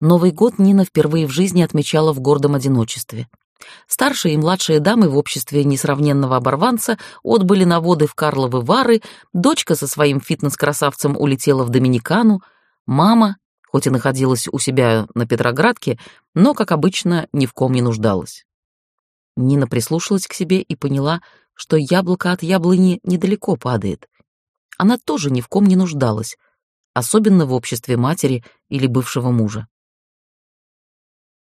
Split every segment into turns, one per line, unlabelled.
Новый год Нина впервые в жизни отмечала в гордом одиночестве. Старшие и младшие дамы в обществе несравненного оборванца отбыли на воды в Карловы Вары, дочка со своим фитнес-красавцем улетела в Доминикану, мама, хоть и находилась у себя на Петроградке, но, как обычно, ни в ком не нуждалась. Нина прислушалась к себе и поняла, что яблоко от яблони недалеко падает. Она тоже ни в ком не нуждалась, особенно в обществе матери или бывшего мужа.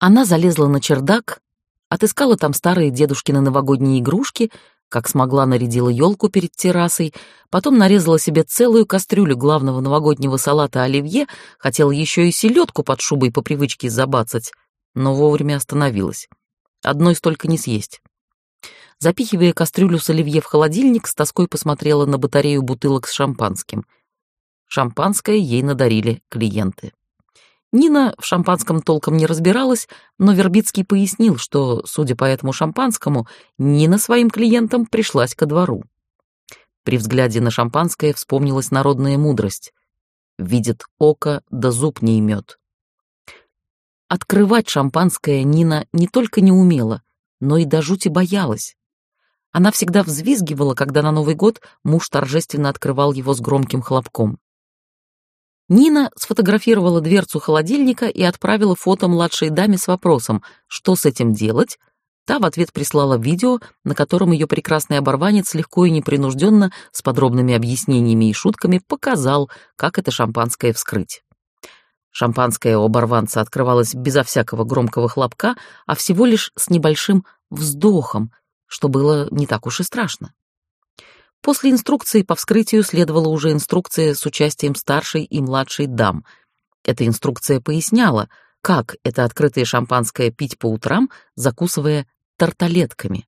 Она залезла на чердак, отыскала там старые дедушкины новогодние игрушки, как смогла нарядила елку перед террасой, потом нарезала себе целую кастрюлю главного новогоднего салата оливье, хотела еще и селедку под шубой по привычке забацать, но вовремя остановилась. Одной столько не съесть. Запихивая кастрюлю с оливье в холодильник, с тоской посмотрела на батарею бутылок с шампанским. Шампанское ей надарили клиенты. Нина в шампанском толком не разбиралась, но Вербицкий пояснил, что, судя по этому шампанскому, Нина своим клиентам пришлась ко двору. При взгляде на шампанское вспомнилась народная мудрость. «Видит око, да зуб не имет». Открывать шампанское Нина не только не умела, но и до жути боялась. Она всегда взвизгивала, когда на Новый год муж торжественно открывал его с громким хлопком. Нина сфотографировала дверцу холодильника и отправила фото младшей даме с вопросом, что с этим делать. Та в ответ прислала видео, на котором ее прекрасный оборванец легко и непринужденно, с подробными объяснениями и шутками, показал, как это шампанское вскрыть. Шампанское у оборванца открывалось безо всякого громкого хлопка, а всего лишь с небольшим вздохом, что было не так уж и страшно. После инструкции по вскрытию следовала уже инструкция с участием старшей и младшей дам. Эта инструкция поясняла, как это открытое шампанское пить по утрам, закусывая тарталетками.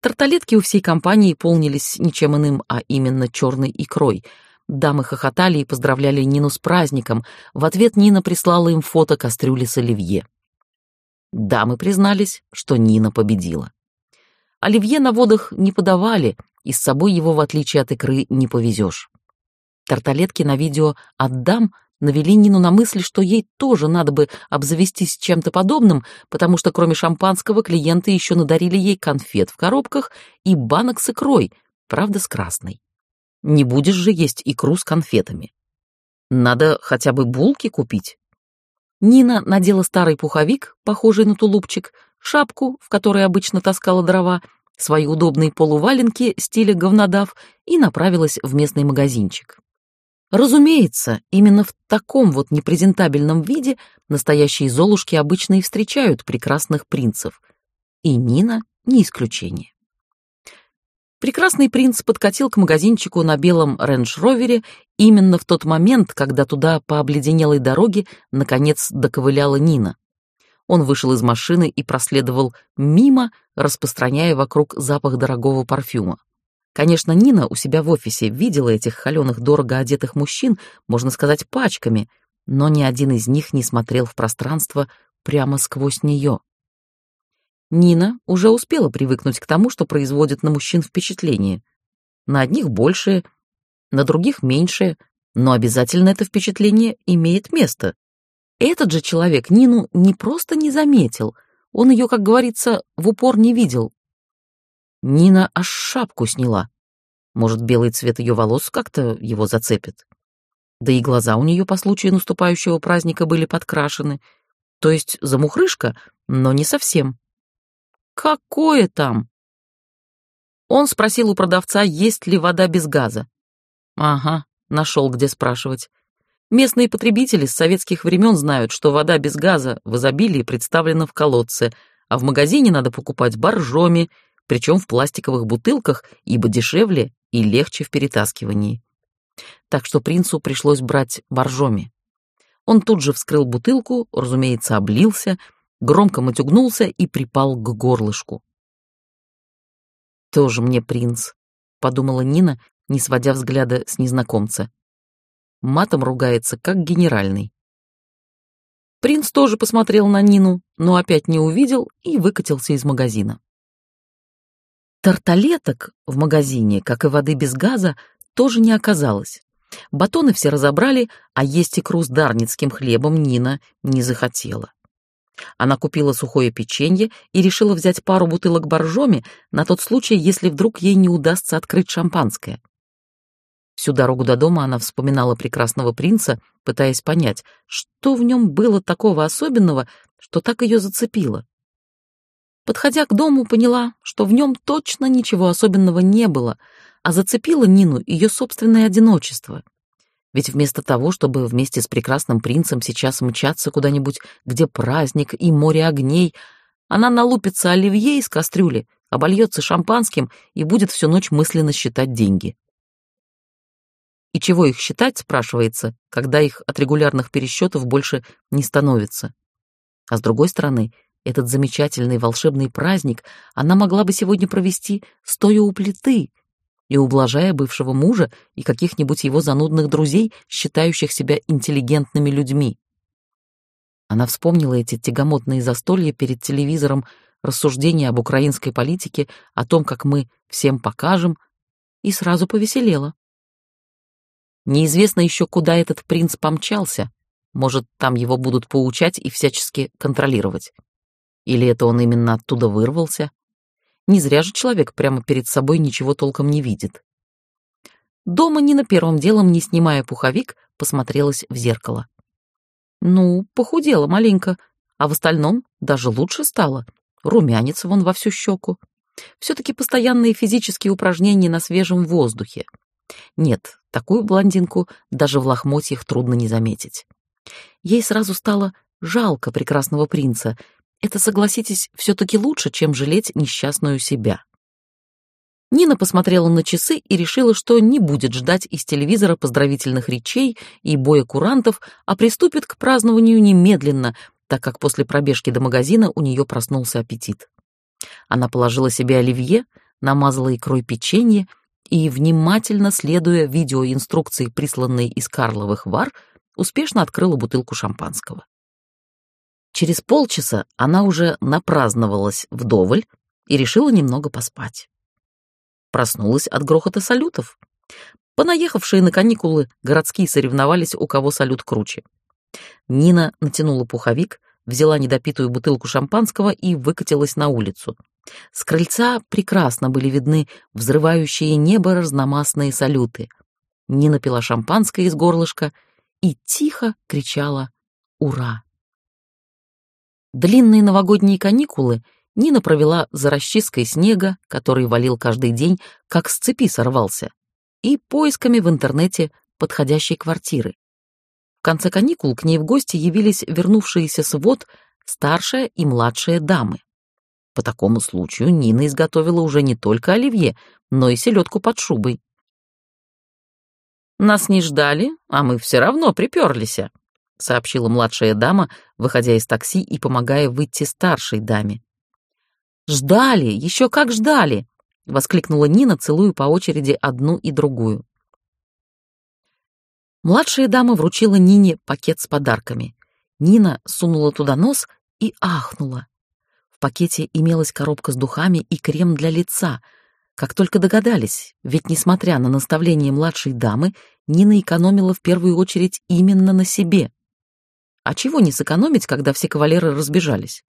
Тарталетки у всей компании полнились ничем иным, а именно черной икрой. Дамы хохотали и поздравляли Нину с праздником. В ответ Нина прислала им фото кастрюли с оливье. Дамы признались, что Нина победила. Оливье на водах не подавали, и с собой его, в отличие от икры, не повезешь. Тарталетки на видео «отдам» навели Нину на мысль, что ей тоже надо бы обзавестись чем-то подобным, потому что кроме шампанского клиенты еще надарили ей конфет в коробках и банок с икрой, правда, с красной. Не будешь же есть икру с конфетами. Надо хотя бы булки купить. Нина надела старый пуховик, похожий на тулупчик, шапку, в которой обычно таскала дрова, свои удобные полуваленки стиля говнодав и направилась в местный магазинчик. Разумеется, именно в таком вот непрезентабельном виде настоящие золушки обычно и встречают прекрасных принцев. И Нина не исключение. Прекрасный принц подкатил к магазинчику на белом рейндж-ровере именно в тот момент, когда туда по обледенелой дороге наконец доковыляла Нина. Он вышел из машины и проследовал мимо, распространяя вокруг запах дорогого парфюма. Конечно, Нина у себя в офисе видела этих холеных, дорого одетых мужчин, можно сказать, пачками, но ни один из них не смотрел в пространство прямо сквозь нее. Нина уже успела привыкнуть к тому, что производит на мужчин впечатление. На одних большее, на других меньшее, но обязательно это впечатление имеет место. Этот же человек Нину не просто не заметил, он ее, как говорится, в упор не видел. Нина аж шапку сняла. Может, белый цвет ее волос как-то его зацепит. Да и глаза у нее по случаю наступающего праздника были подкрашены. То есть замухрышка, но не совсем. Какое там? Он спросил у продавца, есть ли вода без газа. Ага, нашел, где спрашивать. Местные потребители с советских времен знают, что вода без газа в изобилии представлена в колодце, а в магазине надо покупать боржоми, причем в пластиковых бутылках, ибо дешевле и легче в перетаскивании. Так что принцу пришлось брать боржоми. Он тут же вскрыл бутылку, разумеется, облился, громко матюгнулся и припал к горлышку. «Тоже мне принц», — подумала Нина, не сводя взгляда с незнакомца матом ругается, как генеральный. Принц тоже посмотрел на Нину, но опять не увидел и выкатился из магазина. Тарталеток в магазине, как и воды без газа, тоже не оказалось. Батоны все разобрали, а есть икру с дарницким хлебом Нина не захотела. Она купила сухое печенье и решила взять пару бутылок боржоми на тот случай, если вдруг ей не удастся открыть шампанское. Всю дорогу до дома она вспоминала прекрасного принца, пытаясь понять, что в нем было такого особенного, что так ее зацепило. Подходя к дому, поняла, что в нем точно ничего особенного не было, а зацепило Нину ее собственное одиночество — ведь вместо того, чтобы вместе с прекрасным принцем сейчас мчаться куда-нибудь, где праздник и море огней, она налупится оливье из кастрюли, обольется шампанским и будет всю ночь мысленно считать деньги. И чего их считать, спрашивается, когда их от регулярных пересчетов больше не становится. А с другой стороны, этот замечательный волшебный праздник она могла бы сегодня провести, стоя у плиты, и ублажая бывшего мужа и каких-нибудь его занудных друзей, считающих себя интеллигентными людьми. Она вспомнила эти тягомотные застолья перед телевизором, рассуждения об украинской политике, о том, как мы всем покажем, и сразу повеселела. Неизвестно еще, куда этот принц помчался. Может, там его будут поучать и всячески контролировать. Или это он именно оттуда вырвался? Не зря же человек прямо перед собой ничего толком не видит. Дома Нина первым делом, не снимая пуховик, посмотрелась в зеркало. Ну, похудела маленько, а в остальном даже лучше стало. Румянец вон во всю щеку. Все-таки постоянные физические упражнения на свежем воздухе. Нет, такую блондинку даже в лохмотьях трудно не заметить. Ей сразу стало жалко прекрасного принца, это, согласитесь, все-таки лучше, чем жалеть несчастную себя. Нина посмотрела на часы и решила, что не будет ждать из телевизора поздравительных речей и боя курантов, а приступит к празднованию немедленно, так как после пробежки до магазина у нее проснулся аппетит. Она положила себе оливье, намазала икрой печенье и, внимательно следуя видеоинструкции, присланной из Карловых вар, успешно открыла бутылку шампанского. Через полчаса она уже напраздновалась вдоволь и решила немного поспать. Проснулась от грохота салютов. Понаехавшие на каникулы городские соревновались, у кого салют круче. Нина натянула пуховик, взяла недопитую бутылку шампанского и выкатилась на улицу. С крыльца прекрасно были видны взрывающие небо разномастные салюты. Нина пила шампанское из горлышка и тихо кричала «Ура!». Длинные новогодние каникулы Нина провела за расчисткой снега, который валил каждый день, как с цепи сорвался, и поисками в интернете подходящей квартиры. В конце каникул к ней в гости явились вернувшиеся с вод старшая и младшая дамы. По такому случаю Нина изготовила уже не только оливье, но и селедку под шубой. «Нас не ждали, а мы все равно приперлись», — сообщила младшая дама, выходя из такси и помогая выйти старшей даме. «Ждали, еще как ждали!» — воскликнула Нина, целуя по очереди одну и другую. Младшая дама вручила Нине пакет с подарками. Нина сунула туда нос и ахнула. В пакете имелась коробка с духами и крем для лица. Как только догадались, ведь, несмотря на наставление младшей дамы, Нина экономила в первую очередь именно на себе. А чего не сэкономить, когда все кавалеры разбежались?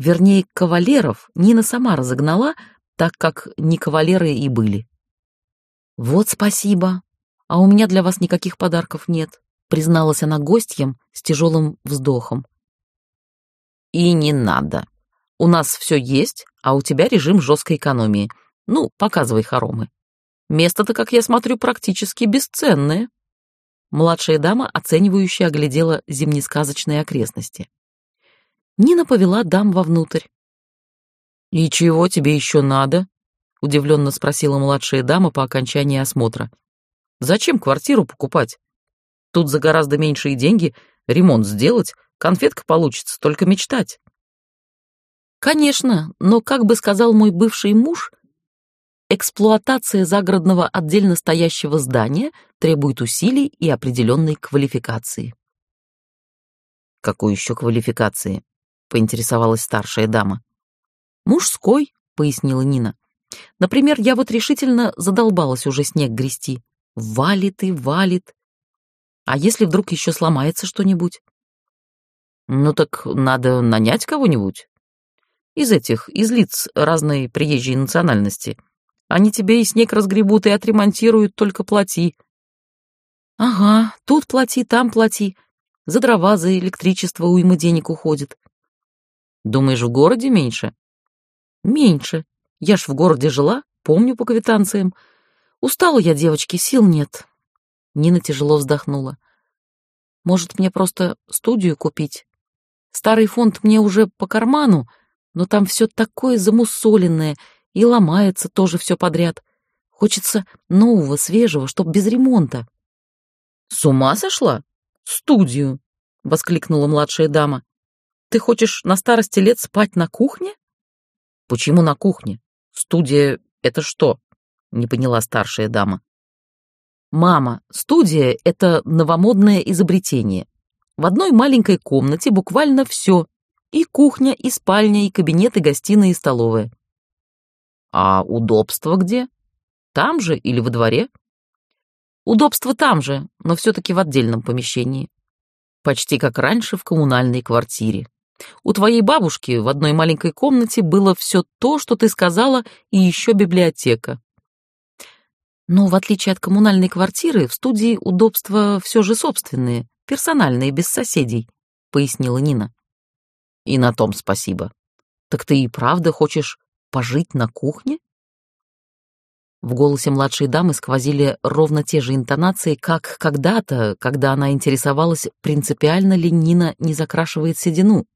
Вернее, кавалеров Нина сама разогнала, так как не кавалеры и были. «Вот спасибо, а у меня для вас никаких подарков нет», призналась она гостьям с тяжелым вздохом. «И не надо. У нас все есть, а у тебя режим жесткой экономии. Ну, показывай хоромы. Место-то, как я смотрю, практически бесценное». Младшая дама, оценивающе оглядела зимнесказочные окрестности. Нина повела дам вовнутрь. «И чего тебе еще надо?» — удивленно спросила младшая дама по окончании осмотра. «Зачем квартиру покупать? Тут за гораздо меньшие деньги ремонт сделать, конфетка получится, только мечтать». «Конечно, но, как бы сказал мой бывший муж, Эксплуатация загородного отдельно стоящего здания требует усилий и определенной квалификации. «Какой еще квалификации?» — поинтересовалась старшая дама. «Мужской», — пояснила Нина. «Например, я вот решительно задолбалась уже снег грести. Валит и валит. А если вдруг еще сломается что-нибудь? Ну так надо нанять кого-нибудь. Из этих, из лиц разной приезжей национальности. Они тебе и снег разгребут, и отремонтируют, только плати. Ага, тут плати, там плати. За дрова, за электричество уйма денег уходит. Думаешь, в городе меньше? Меньше. Я ж в городе жила, помню по квитанциям. Устала я, девочки, сил нет. Нина тяжело вздохнула. Может, мне просто студию купить? Старый фонд мне уже по карману, но там все такое замусоленное и ломается тоже все подряд. Хочется нового, свежего, чтоб без ремонта. «С ума сошла? Студию!» — воскликнула младшая дама. «Ты хочешь на старости лет спать на кухне?» «Почему на кухне? Студия — это что?» — не поняла старшая дама. «Мама, студия — это новомодное изобретение. В одной маленькой комнате буквально все. И кухня, и спальня, и кабинет, и гостиная, и столовая». «А удобство где? Там же или во дворе?» Удобство там же, но все-таки в отдельном помещении. Почти как раньше в коммунальной квартире. У твоей бабушки в одной маленькой комнате было все то, что ты сказала, и еще библиотека. Но в отличие от коммунальной квартиры, в студии удобства все же собственные, персональные, без соседей, пояснила Нина. И на том спасибо. Так ты и правда хочешь пожить на кухне? В голосе младшей дамы сквозили ровно те же интонации, как когда-то, когда она интересовалась, принципиально ли Нина не закрашивает седину.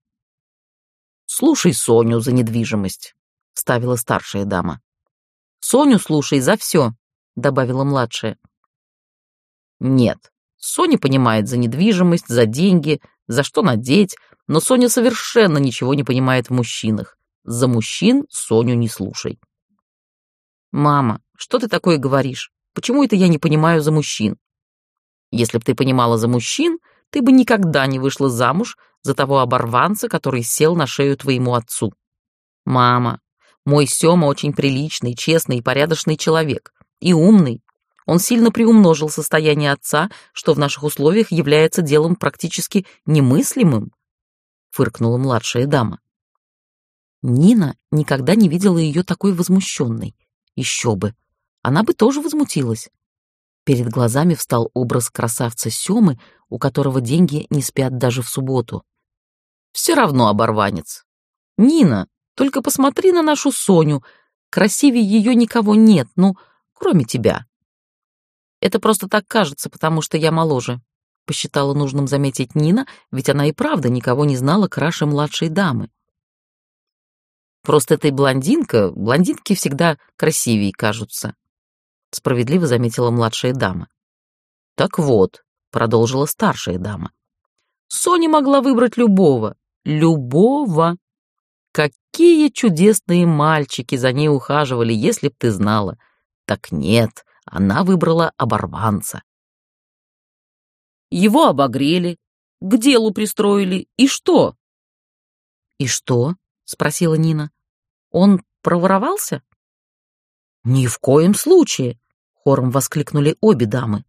«Слушай Соню за недвижимость», — вставила старшая дама. «Соню слушай за все», — добавила младшая. «Нет, Соня понимает за недвижимость, за деньги, за что надеть, но Соня совершенно ничего не понимает в мужчинах. За мужчин Соню не слушай». «Мама, что ты такое говоришь? Почему это я не понимаю за мужчин?» «Если б ты понимала за мужчин, ты бы никогда не вышла замуж за того оборванца, который сел на шею твоему отцу. Мама, мой Сёма очень приличный, честный и порядочный человек. И умный. Он сильно приумножил состояние отца, что в наших условиях является делом практически немыслимым», — фыркнула младшая дама. Нина никогда не видела ее такой возмущенной. Еще бы. Она бы тоже возмутилась. Перед глазами встал образ красавца Семы, у которого деньги не спят даже в субботу. Все равно оборванец. Нина, только посмотри на нашу Соню. Красивее ее никого нет, ну, кроме тебя. Это просто так кажется, потому что я моложе. Посчитала нужным заметить Нина, ведь она и правда никого не знала краше младшей дамы. Просто ты блондинка, блондинки всегда красивее кажутся», — справедливо заметила младшая дама. «Так вот», — продолжила старшая дама, — «Соня могла выбрать любого, любого. Какие чудесные мальчики за ней ухаживали, если б ты знала. Так нет, она выбрала оборванца. Его обогрели, к делу пристроили, и что?» «И что?» спросила Нина. Он проворовался? Ни в коем случае, хором воскликнули обе дамы.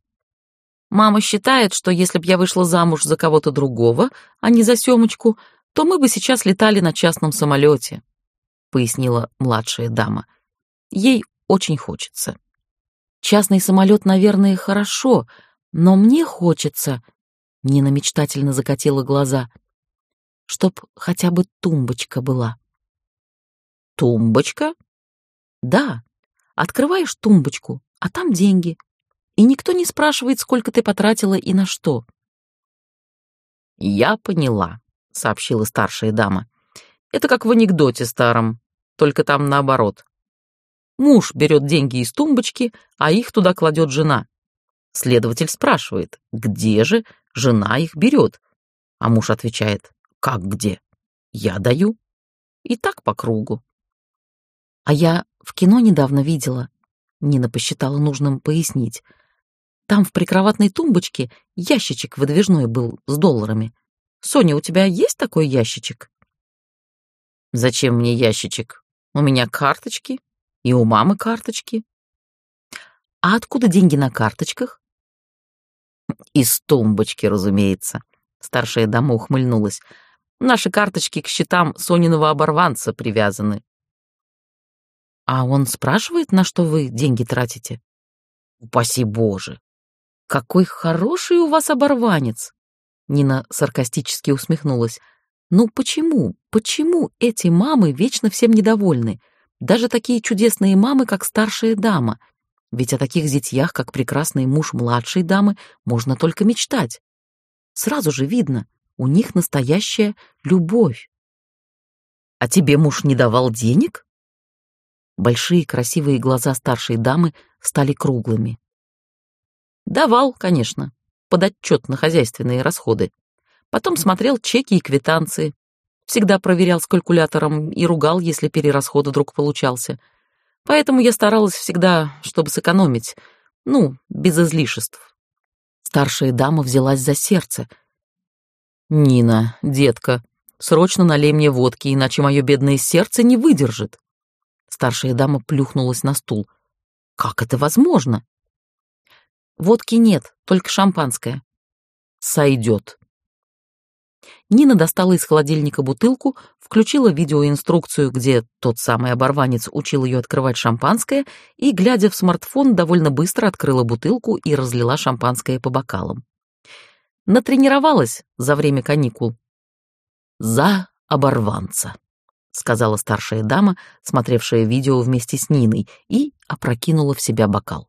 Мама считает, что если б я вышла замуж за кого-то другого, а не за Семочку, то мы бы сейчас летали на частном самолете, пояснила младшая дама. Ей очень хочется. Частный самолет, наверное, хорошо, но мне хочется... Нина мечтательно закатила глаза чтоб хотя бы тумбочка была. Тумбочка? Да. Открываешь тумбочку, а там деньги. И никто не спрашивает, сколько ты потратила и на что. Я поняла, сообщила старшая дама. Это как в анекдоте старом, только там наоборот. Муж берет деньги из тумбочки, а их туда кладет жена. Следователь спрашивает, где же жена их берет? А муж отвечает, как где? Я даю. И так по кругу. А я в кино недавно видела. Нина посчитала нужным пояснить. Там в прикроватной тумбочке ящичек выдвижной был с долларами. Соня, у тебя есть такой ящичек? Зачем мне ящичек? У меня карточки, и у мамы карточки. А откуда деньги на карточках? Из тумбочки, разумеется. Старшая дама ухмыльнулась. Наши карточки к счетам Сониного оборванца привязаны. А он спрашивает, на что вы деньги тратите? Упаси Боже! Какой хороший у вас оборванец! Нина саркастически усмехнулась. Ну почему, почему эти мамы вечно всем недовольны? Даже такие чудесные мамы, как старшая дама. Ведь о таких зятьях, как прекрасный муж младшей дамы, можно только мечтать. Сразу же видно, у них настоящая любовь. А тебе муж не давал денег? Большие красивые глаза старшей дамы стали круглыми. Давал, конечно, под отчет на хозяйственные расходы. Потом смотрел чеки и квитанции. Всегда проверял с калькулятором и ругал, если перерасход вдруг получался. Поэтому я старалась всегда, чтобы сэкономить, ну, без излишеств. Старшая дама взялась за сердце. «Нина, детка, срочно налей мне водки, иначе мое бедное сердце не выдержит». Старшая дама плюхнулась на стул. «Как это возможно?» «Водки нет, только шампанское». «Сойдет», Нина достала из холодильника бутылку, включила видеоинструкцию, где тот самый оборванец учил ее открывать шампанское, и, глядя в смартфон, довольно быстро открыла бутылку и разлила шампанское по бокалам. Натренировалась за время каникул. «За оборванца», — сказала старшая дама, смотревшая видео вместе с Ниной, и опрокинула в себя бокал.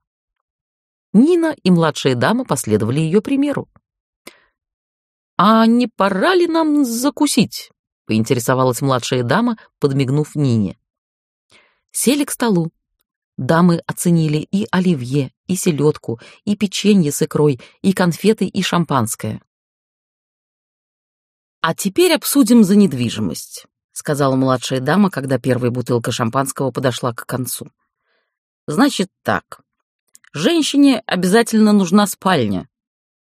Нина и младшая дама последовали ее примеру. «А не пора ли нам закусить?» — поинтересовалась младшая дама, подмигнув Нине. Сели к столу. Дамы оценили и оливье, и селедку, и печенье с икрой, и конфеты, и шампанское. «А теперь обсудим за недвижимость», — сказала младшая дама, когда первая бутылка шампанского подошла к концу. «Значит так. Женщине обязательно нужна спальня.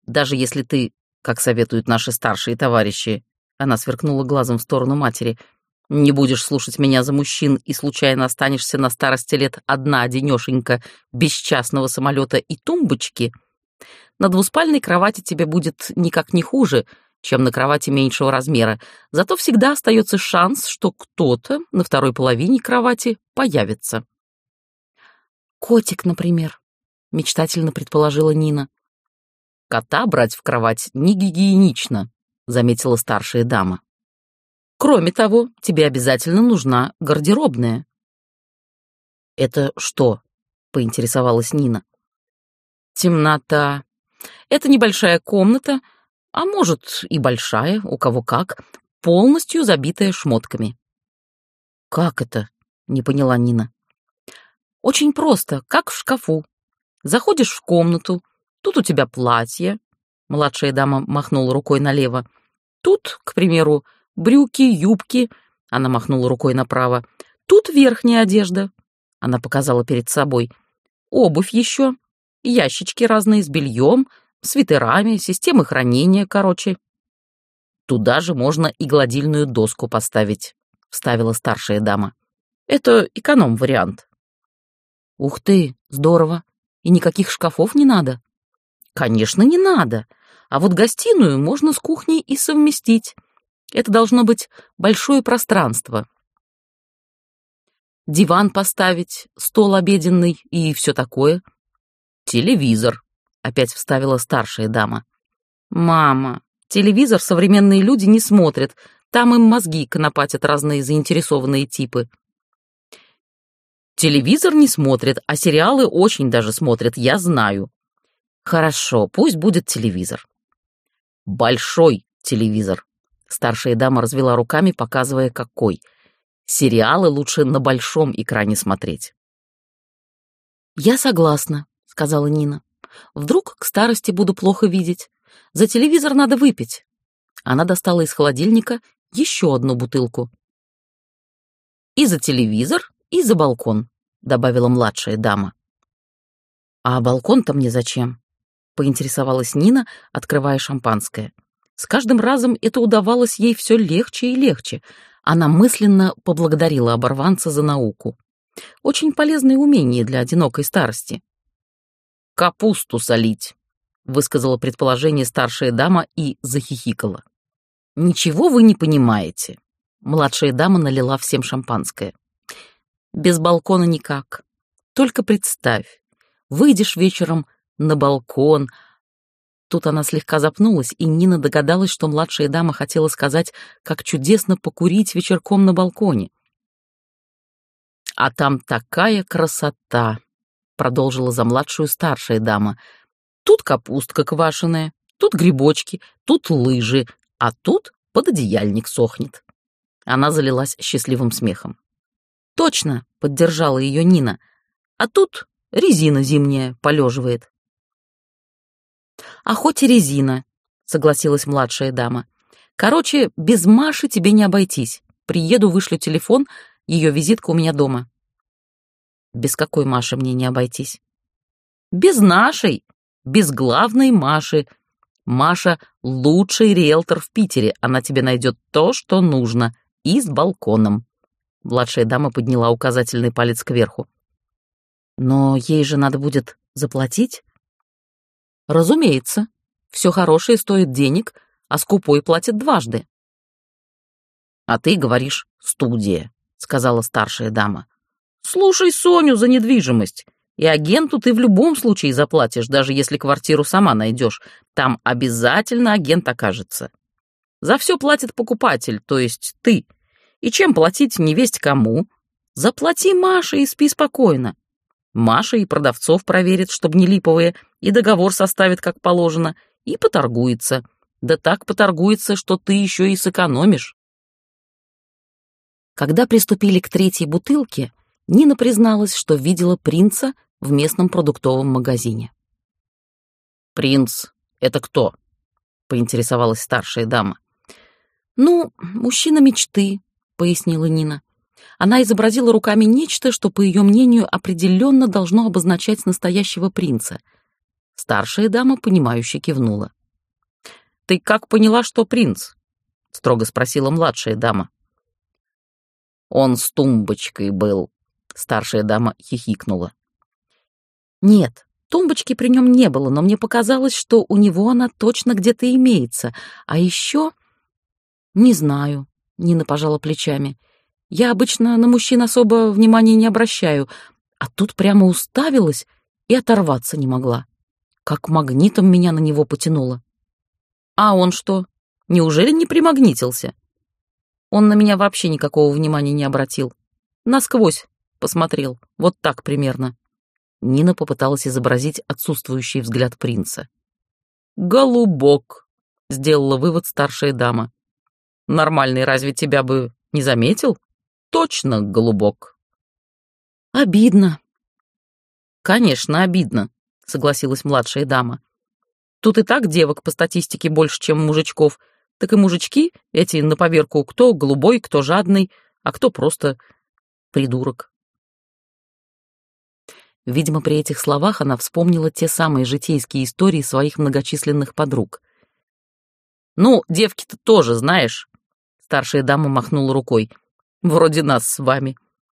Даже если ты как советуют наши старшие товарищи. Она сверкнула глазом в сторону матери. Не будешь слушать меня за мужчин и случайно останешься на старости лет одна одинешенька, без частного самолета и тумбочки. На двуспальной кровати тебе будет никак не хуже, чем на кровати меньшего размера, зато всегда остается шанс, что кто-то на второй половине кровати появится. «Котик, например», — мечтательно предположила Нина. Кота брать в кровать не гигиенично, заметила старшая дама. Кроме того, тебе обязательно нужна гардеробная. Это что? поинтересовалась Нина. Темнота. Это небольшая комната, а может и большая, у кого как, полностью забитая шмотками. Как это? не поняла Нина. Очень просто, как в шкафу. Заходишь в комнату, Тут у тебя платье. Младшая дама махнула рукой налево. Тут, к примеру, брюки, юбки. Она махнула рукой направо. Тут верхняя одежда. Она показала перед собой. Обувь еще. Ящички разные с бельем, свитерами, системы хранения, короче. Туда же можно и гладильную доску поставить, вставила старшая дама. Это эконом-вариант. Ух ты, здорово. И никаких шкафов не надо. Конечно, не надо. А вот гостиную можно с кухней и совместить. Это должно быть большое пространство. Диван поставить, стол обеденный и все такое. Телевизор, опять вставила старшая дама. Мама, телевизор современные люди не смотрят. Там им мозги конопатят разные заинтересованные типы. Телевизор не смотрят, а сериалы очень даже смотрят, я знаю. Хорошо, пусть будет телевизор. Большой телевизор. Старшая дама развела руками, показывая, какой. Сериалы лучше на большом экране смотреть. «Я согласна», — сказала Нина. «Вдруг к старости буду плохо видеть. За телевизор надо выпить». Она достала из холодильника еще одну бутылку. «И за телевизор, и за балкон», — добавила младшая дама. «А балкон-то мне зачем?» Поинтересовалась Нина, открывая шампанское. С каждым разом это удавалось ей все легче и легче. Она мысленно поблагодарила оборванца за науку. Очень полезное умение для одинокой старости. Капусту солить, высказала предположение старшая дама и захихикала. Ничего вы не понимаете. Младшая дама налила всем шампанское. Без балкона никак. Только представь, выйдешь вечером на балкон. Тут она слегка запнулась, и Нина догадалась, что младшая дама хотела сказать, как чудесно покурить вечерком на балконе. «А там такая красота!» — продолжила за младшую старшая дама. «Тут капустка квашеная, тут грибочки, тут лыжи, а тут пододеяльник сохнет». Она залилась счастливым смехом. «Точно!» — поддержала ее Нина. «А тут резина зимняя полеживает». «А хоть и резина», — согласилась младшая дама. «Короче, без Маши тебе не обойтись. Приеду, вышлю телефон, ее визитка у меня дома». «Без какой Маши мне не обойтись?» «Без нашей, без главной Маши. Маша — лучший риэлтор в Питере, она тебе найдет то, что нужно, и с балконом». Младшая дама подняла указательный палец кверху. «Но ей же надо будет заплатить?» «Разумеется. Все хорошее стоит денег, а скупой платит дважды». «А ты говоришь «студия», — сказала старшая дама. «Слушай Соню за недвижимость. И агенту ты в любом случае заплатишь, даже если квартиру сама найдешь. Там обязательно агент окажется. За все платит покупатель, то есть ты. И чем платить не весть кому? Заплати Маше и спи спокойно. Маша и продавцов проверит, чтобы не липовые, и договор составит как положено, и поторгуется. Да так поторгуется, что ты еще и сэкономишь. Когда приступили к третьей бутылке, Нина призналась, что видела принца в местном продуктовом магазине. «Принц — это кто?» — поинтересовалась старшая дама. «Ну, мужчина мечты», — пояснила Нина. Она изобразила руками нечто, что, по ее мнению, определенно должно обозначать настоящего принца. Старшая дама, понимающе кивнула. «Ты как поняла, что принц?» — строго спросила младшая дама. «Он с тумбочкой был», — старшая дама хихикнула. «Нет, тумбочки при нем не было, но мне показалось, что у него она точно где-то имеется. А еще...» «Не знаю», Нина пожала плечами. Я обычно на мужчин особо внимания не обращаю, а тут прямо уставилась и оторваться не могла. Как магнитом меня на него потянуло. А он что, неужели не примагнитился? Он на меня вообще никакого внимания не обратил. Насквозь посмотрел, вот так примерно. Нина попыталась изобразить отсутствующий взгляд принца. «Голубок», — сделала вывод старшая дама. Нормальный разве тебя бы не заметил? Точно, голубок. Обидно. Конечно, обидно, согласилась младшая дама. Тут и так девок по статистике больше, чем мужичков. Так и мужички эти на поверку, кто голубой, кто жадный, а кто просто придурок. Видимо, при этих словах она вспомнила те самые житейские истории своих многочисленных подруг. «Ну, девки-то тоже, знаешь, Старшая дама махнула рукой. «Вроде нас с вами.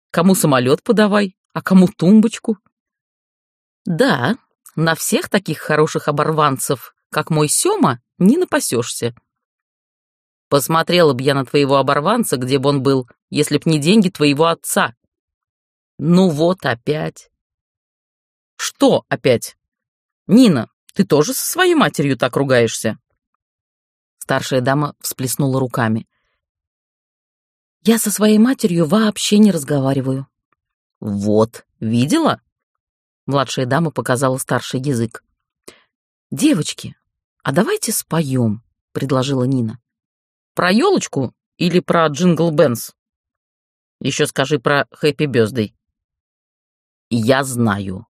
Кому самолет подавай, а кому тумбочку?» «Да, на всех таких хороших оборванцев, как мой Сёма, не напасешься». «Посмотрела б я на твоего оборванца, где бы он был, если б не деньги твоего отца». «Ну вот опять». «Что опять?» «Нина, ты тоже со своей матерью так ругаешься?» Старшая дама всплеснула руками. Я со своей матерью вообще не разговариваю. Вот, видела? Младшая дама показала старший язык. Девочки, а давайте споем, предложила Нина. Про елочку или про джингл Бенс? Еще скажи про хэппи бёздей. Я знаю.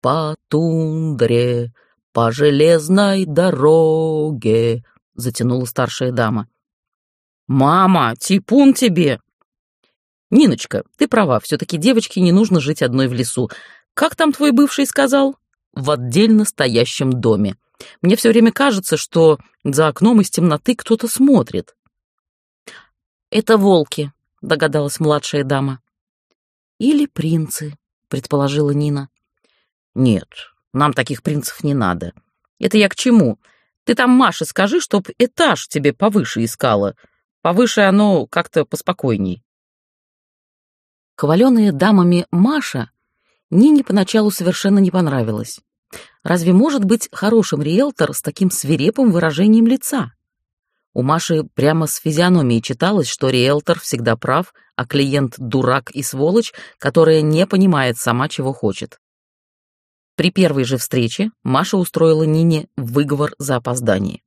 По тундре, по железной дороге, затянула старшая дама. «Мама, типун тебе!» «Ниночка, ты права, все-таки девочке не нужно жить одной в лесу. Как там твой бывший сказал?» «В отдельно стоящем доме. Мне все время кажется, что за окном из темноты кто-то смотрит». «Это волки», — догадалась младшая дама. «Или принцы», — предположила Нина. «Нет, Нам таких принцев не надо. Это я к чему? Ты там Маше скажи, чтоб этаж тебе повыше искала. Повыше оно как-то поспокойней. Хваленная дамами Маша Нине поначалу совершенно не понравилась. Разве может быть хорошим риэлтор с таким свирепым выражением лица? У Маши прямо с физиономией читалось, что риэлтор всегда прав, а клиент — дурак и сволочь, которая не понимает сама, чего хочет. При первой же встрече Маша устроила Нине выговор за опоздание.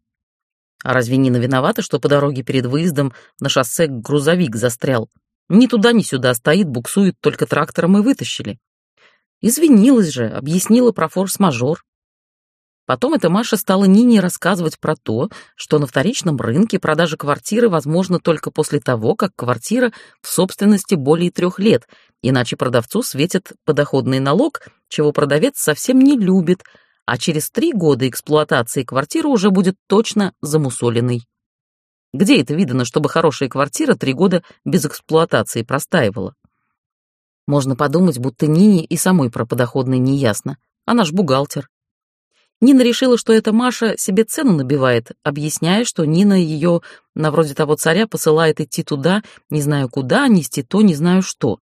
А разве Нина виновата, что по дороге перед выездом на шоссе грузовик застрял? Ни туда, ни сюда стоит, буксует, только трактором и вытащили. Извинилась же, объяснила про форс-мажор. Потом эта Маша стала Нине рассказывать про то, что на вторичном рынке продажа квартиры возможна только после того, как квартира в собственности более трех лет, иначе продавцу светит подоходный налог, чего продавец совсем не любит, а через три года эксплуатации квартира уже будет точно замусоленной. Где это видано, чтобы хорошая квартира три года без эксплуатации простаивала? Можно подумать, будто Нине и самой про подоходный не ясно. Она ж бухгалтер. Нина решила, что эта Маша себе цену набивает, объясняя, что Нина ее, на вроде того царя, посылает идти туда, не знаю куда, нести то, не знаю что.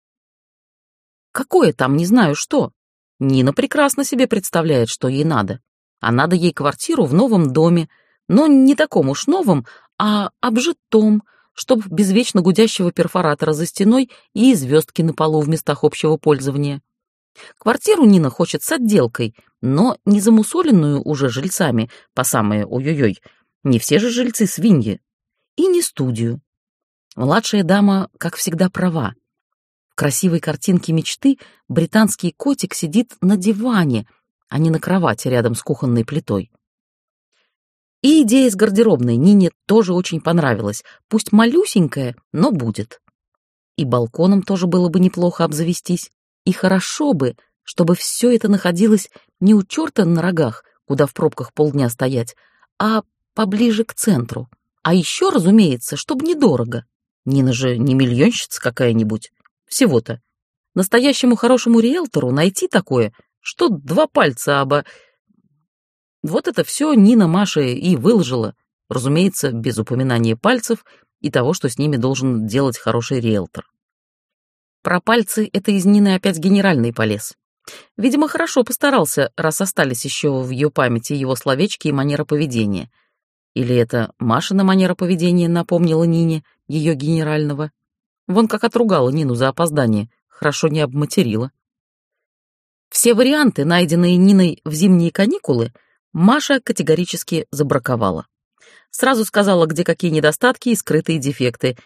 Какое там не знаю что? Нина прекрасно себе представляет, что ей надо. А надо ей квартиру в новом доме, но не таком уж новом, а обжитом, чтоб без вечно гудящего перфоратора за стеной и звездки на полу в местах общего пользования. Квартиру Нина хочет с отделкой, но не замусоленную уже жильцами, по самое ой-ой-ой, не все же жильцы свиньи, и не студию. Младшая дама, как всегда, права красивой картинке мечты британский котик сидит на диване, а не на кровати рядом с кухонной плитой. И идея с гардеробной Нине тоже очень понравилась, пусть малюсенькая, но будет. И балконом тоже было бы неплохо обзавестись, и хорошо бы, чтобы все это находилось не у черта на рогах, куда в пробках полдня стоять, а поближе к центру. А еще, разумеется, чтобы недорого. Нина же не миллионщица какая-нибудь. Всего-то. Настоящему хорошему риэлтору найти такое, что два пальца оба... Вот это все Нина Маше и выложила, разумеется, без упоминания пальцев и того, что с ними должен делать хороший риэлтор. Про пальцы это из Нины опять генеральный полез. Видимо, хорошо постарался, раз остались еще в ее памяти его словечки и манера поведения. Или это Машина манера поведения напомнила Нине ее генерального? Вон как отругала Нину за опоздание, хорошо не обматерила. Все варианты, найденные Ниной в зимние каникулы, Маша категорически забраковала. Сразу сказала, где какие недостатки и скрытые дефекты.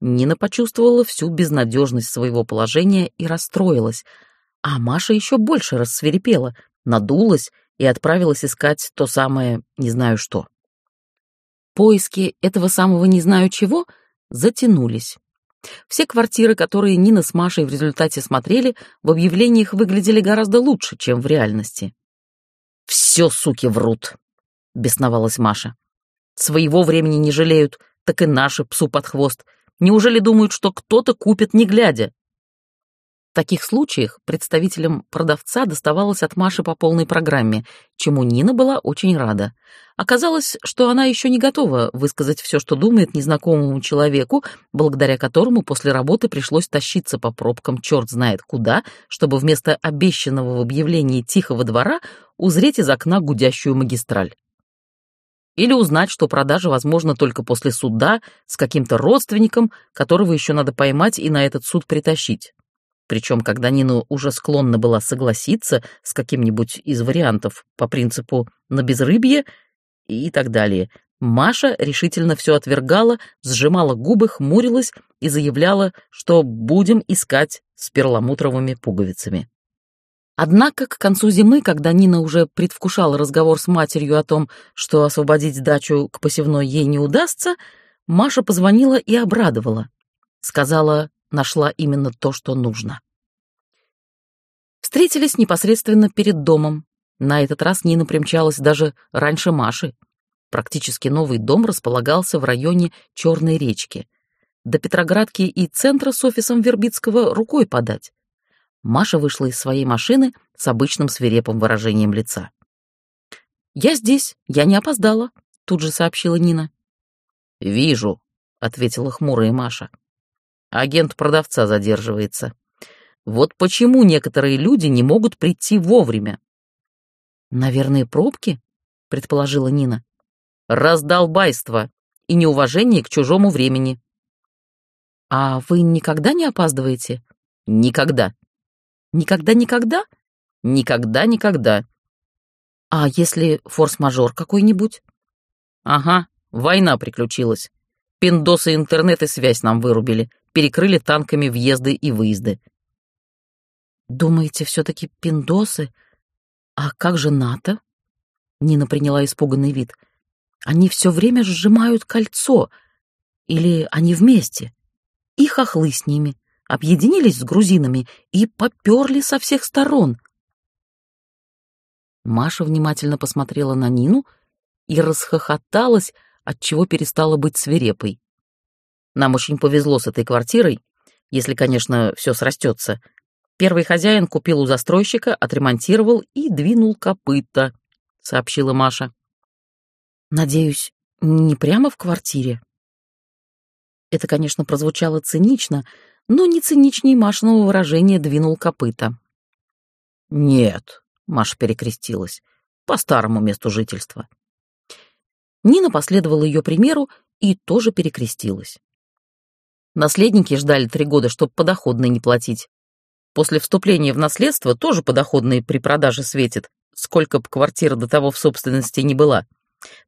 Нина почувствовала всю безнадежность своего положения и расстроилась, а Маша еще больше рассверепела, надулась и отправилась искать то самое «не знаю что». Поиски этого самого «не знаю чего» затянулись. Все квартиры, которые Нина с Машей в результате смотрели, в объявлениях выглядели гораздо лучше, чем в реальности. «Все, суки, врут!» — бесновалась Маша. «Своего времени не жалеют, так и наши псу под хвост. Неужели думают, что кто-то купит, не глядя? Таких случаях представителям продавца доставалось от Маши по полной программе, чему Нина была очень рада. Оказалось, что она еще не готова высказать все, что думает незнакомому человеку, благодаря которому после работы пришлось тащиться по пробкам черт знает куда, чтобы вместо обещанного в объявлении тихого двора узреть из окна гудящую магистраль. Или узнать, что продажа возможна только после суда с каким-то родственником, которого еще надо поймать и на этот суд притащить. Причем, когда Нина уже склонна была согласиться с каким-нибудь из вариантов по принципу «на безрыбье» и так далее, Маша решительно все отвергала, сжимала губы, хмурилась и заявляла, что будем искать с перламутровыми пуговицами. Однако к концу зимы, когда Нина уже предвкушала разговор с матерью о том, что освободить дачу к посевной ей не удастся, Маша позвонила и обрадовала. Сказала, нашла именно то, что нужно. Встретились непосредственно перед домом. На этот раз Нина примчалась даже раньше Маши. Практически новый дом располагался в районе Черной речки. До Петроградки и центра с офисом Вербицкого рукой подать. Маша вышла из своей машины, с обычным свирепым выражением лица. «Я здесь, я не опоздала», — тут же сообщила Нина. «Вижу», — ответила хмурая Маша. «Агент продавца задерживается. Вот почему некоторые люди не могут прийти вовремя». «Наверное, пробки?» — предположила Нина. «Раздолбайство и неуважение к чужому времени». «А вы никогда не опаздываете?» «Никогда». «Никогда-никогда?» «Никогда-никогда». «А если форс-мажор какой-нибудь?» «Ага, война приключилась. Пиндосы интернет и связь нам вырубили, перекрыли танками въезды и выезды». «Думаете, все-таки пиндосы? А как же НАТО?» Нина приняла испуганный вид. «Они все время сжимают кольцо. Или они вместе?» и хохлы с ними, объединились с грузинами и поперли со всех сторон. Маша внимательно посмотрела на Нину и расхохоталась, отчего перестала быть свирепой. Нам очень повезло с этой квартирой, если, конечно, все срастется. Первый хозяин купил у застройщика, отремонтировал и двинул копыта, сообщила Маша. Надеюсь, не прямо в квартире? Это, конечно, прозвучало цинично, но не циничней Машиного выражения двинул копыта. «Нет», — Маша перекрестилась, — «по старому месту жительства». Нина последовала ее примеру и тоже перекрестилась. Наследники ждали три года, чтобы подоходные не платить. После вступления в наследство тоже подоходные при продаже светит, сколько б квартира до того в собственности не была.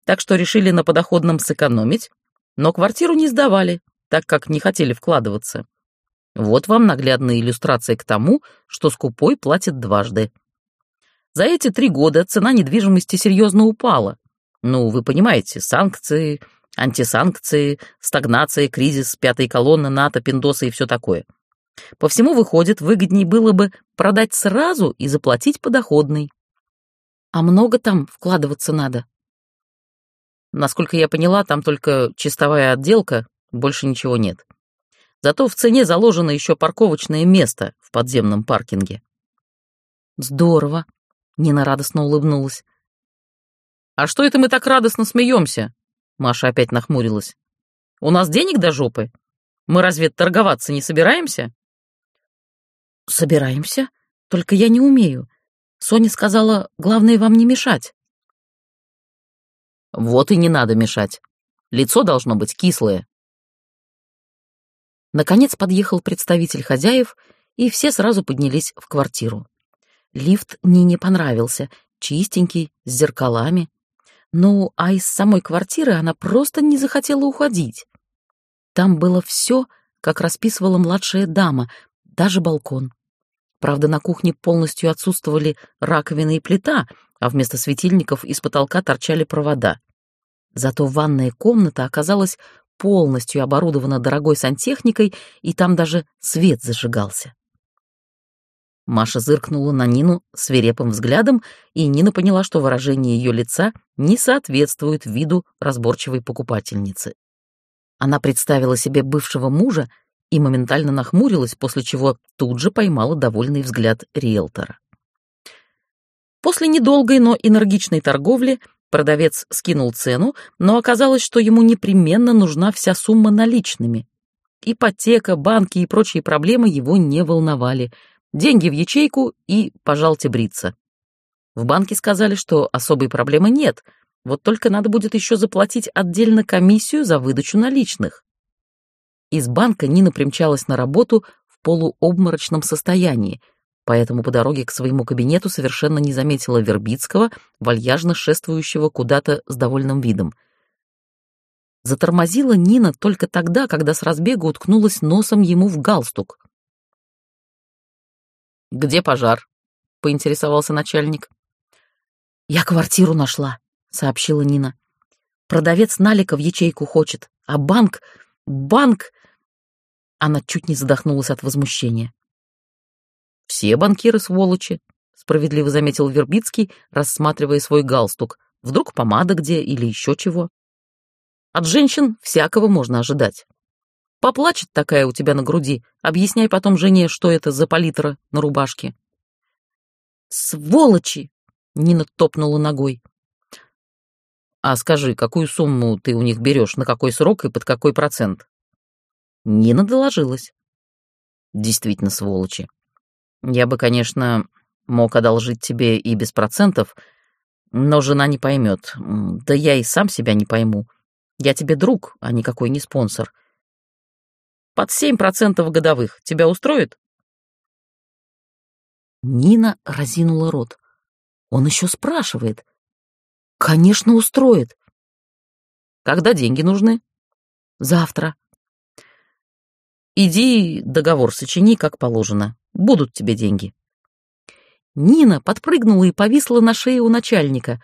Так что решили на подоходном сэкономить, но квартиру не сдавали, так как не хотели вкладываться. Вот вам наглядная иллюстрация к тому, что скупой платит дважды. За эти три года цена недвижимости серьезно упала. Ну, вы понимаете, санкции, антисанкции, стагнация, кризис, пятая колонна, НАТО, пиндосы и все такое. По всему выходит, выгоднее было бы продать сразу и заплатить подоходный. А много там вкладываться надо? Насколько я поняла, там только чистовая отделка, больше ничего нет. Зато в цене заложено еще парковочное место в подземном паркинге. Здорово. Нина радостно улыбнулась. А что это мы так радостно смеемся? Маша опять нахмурилась. У нас денег до жопы? Мы разве торговаться не собираемся? Собираемся, только я не умею. Соня сказала, главное вам не мешать. Вот и не надо мешать. Лицо должно быть кислое. Наконец подъехал представитель хозяев, и все сразу поднялись в квартиру. Лифт Нине понравился, чистенький, с зеркалами. Ну, а из самой квартиры она просто не захотела уходить. Там было все, как расписывала младшая дама, даже балкон. Правда, на кухне полностью отсутствовали раковина и плита, а вместо светильников из потолка торчали провода. Зато ванная комната оказалась полностью оборудована дорогой сантехникой, и там даже свет зажигался. Маша зыркнула на Нину свирепым взглядом, и Нина поняла, что выражение ее лица не соответствует виду разборчивой покупательницы. Она представила себе бывшего мужа и моментально нахмурилась, после чего тут же поймала довольный взгляд риэлтора. После недолгой, но энергичной торговли Продавец скинул цену, но оказалось, что ему непременно нужна вся сумма наличными. Ипотека, банки и прочие проблемы его не волновали. Деньги в ячейку и пожалуйте бриться. В банке сказали, что особой проблемы нет, вот только надо будет еще заплатить отдельно комиссию за выдачу наличных. Из банка Нина примчалась на работу в полуобморочном состоянии, поэтому по дороге к своему кабинету совершенно не заметила Вербицкого, вальяжно шествующего куда-то с довольным видом. Затормозила Нина только тогда, когда с разбега уткнулась носом ему в галстук. «Где пожар?» — поинтересовался начальник. «Я квартиру нашла», — сообщила Нина. «Продавец налика в ячейку хочет, а банк... банк...» Она чуть не задохнулась от возмущения. Все банкиры сволочи, справедливо заметил Вербицкий, рассматривая свой галстук. Вдруг помада где или еще чего. От женщин всякого можно ожидать. Поплачет такая у тебя на груди, объясняй потом жене, что это за палитра на рубашке. Сволочи! Нина топнула ногой. А скажи, какую сумму ты у них берешь, на какой срок и под какой процент? Нина доложилась. Действительно, сволочи. Я бы, конечно, мог одолжить тебе и без процентов, но жена не поймет. Да я и сам себя не пойму. Я тебе друг, а никакой не спонсор. Под семь процентов годовых. Тебя устроит? Нина разинула рот. Он еще спрашивает. Конечно, устроит. Когда деньги нужны? Завтра. Иди договор сочини, как положено. Будут тебе деньги. Нина подпрыгнула и повисла на шее у начальника.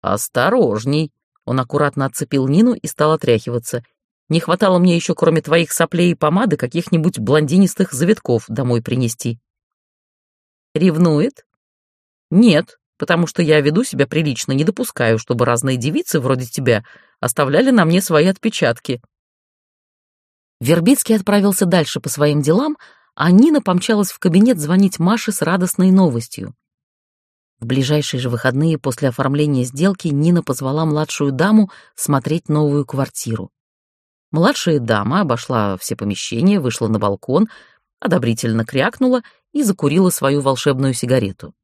«Осторожней!» Он аккуратно отцепил Нину и стал отряхиваться. «Не хватало мне еще, кроме твоих соплей и помады, каких-нибудь блондинистых завитков домой принести». «Ревнует?» «Нет, потому что я веду себя прилично, не допускаю, чтобы разные девицы вроде тебя оставляли на мне свои отпечатки». Вербицкий отправился дальше по своим делам, а Нина помчалась в кабинет звонить Маше с радостной новостью. В ближайшие же выходные после оформления сделки Нина позвала младшую даму смотреть новую квартиру. Младшая дама обошла все помещения, вышла на балкон, одобрительно крякнула и закурила свою волшебную сигарету.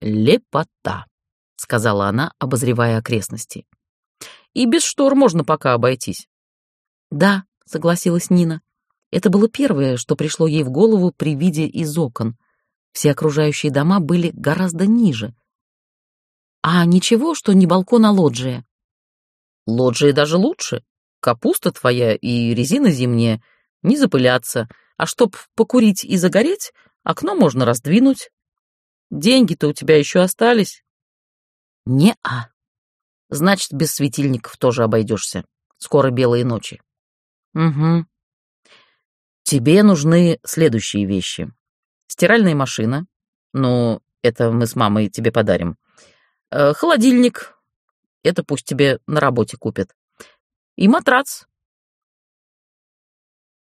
«Лепота», — сказала она, обозревая окрестности. «И без штор можно пока обойтись». «Да», — согласилась Нина. Это было первое, что пришло ей в голову при виде из окон. Все окружающие дома были гораздо ниже. А ничего, что не балкон, а лоджия. Лоджия даже лучше. Капуста твоя и резина зимняя не запылятся. А чтоб покурить и загореть, окно можно раздвинуть. Деньги-то у тебя еще остались? Не-а. Значит, без светильников тоже обойдешься. Скоро белые ночи. Угу. Тебе нужны следующие вещи. Стиральная машина. Ну, это мы с мамой тебе подарим. Э, холодильник. Это пусть тебе на работе купят. И матрац.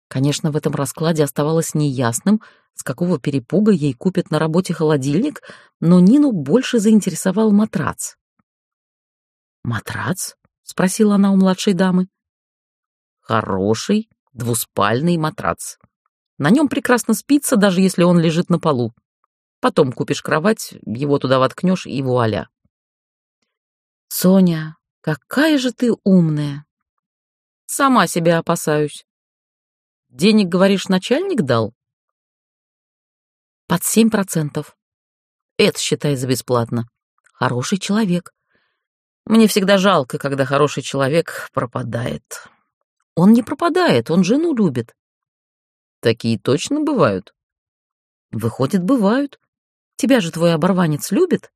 Конечно, в этом раскладе оставалось неясным, с какого перепуга ей купят на работе холодильник, но Нину больше заинтересовал матрац. «Матрац?» — спросила она у младшей дамы. «Хороший, двуспальный матрац. На нем прекрасно спится, даже если он лежит на полу. Потом купишь кровать, его туда воткнешь и вуаля. Соня, какая же ты умная. Сама себя опасаюсь. Денег, говоришь, начальник дал? Под семь процентов. Это, считай, за бесплатно. Хороший человек. Мне всегда жалко, когда хороший человек пропадает. Он не пропадает, он жену любит. Такие точно бывают? Выходит, бывают. Тебя же твой оборванец любит?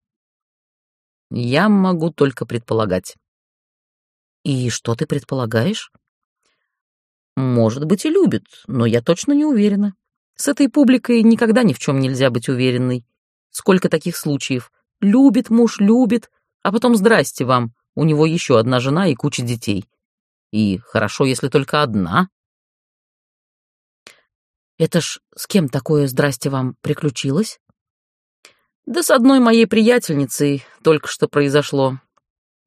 Я могу только предполагать. И что ты предполагаешь? Может быть, и любит, но я точно не уверена. С этой публикой никогда ни в чем нельзя быть уверенной. Сколько таких случаев? Любит муж, любит, а потом здрасте вам, у него еще одна жена и куча детей. И хорошо, если только одна. Это ж с кем такое «здрасте вам» приключилось? Да с одной моей приятельницей только что произошло.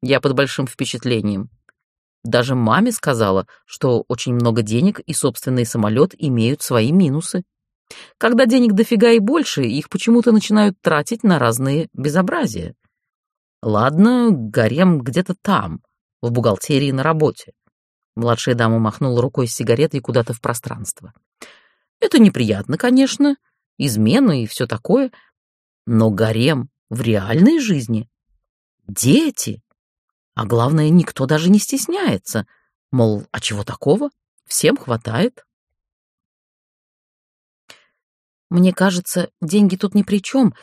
Я под большим впечатлением. Даже маме сказала, что очень много денег и собственный самолет имеют свои минусы. Когда денег дофига и больше, их почему-то начинают тратить на разные безобразия. Ладно, гарем где-то там, в бухгалтерии на работе. Младшая дама махнула рукой с сигаретой куда-то в пространство. «Это неприятно, конечно, измена и все такое, но гарем в реальной жизни. Дети. А главное, никто даже не стесняется. Мол, а чего такого? Всем хватает». «Мне кажется, деньги тут ни при чем,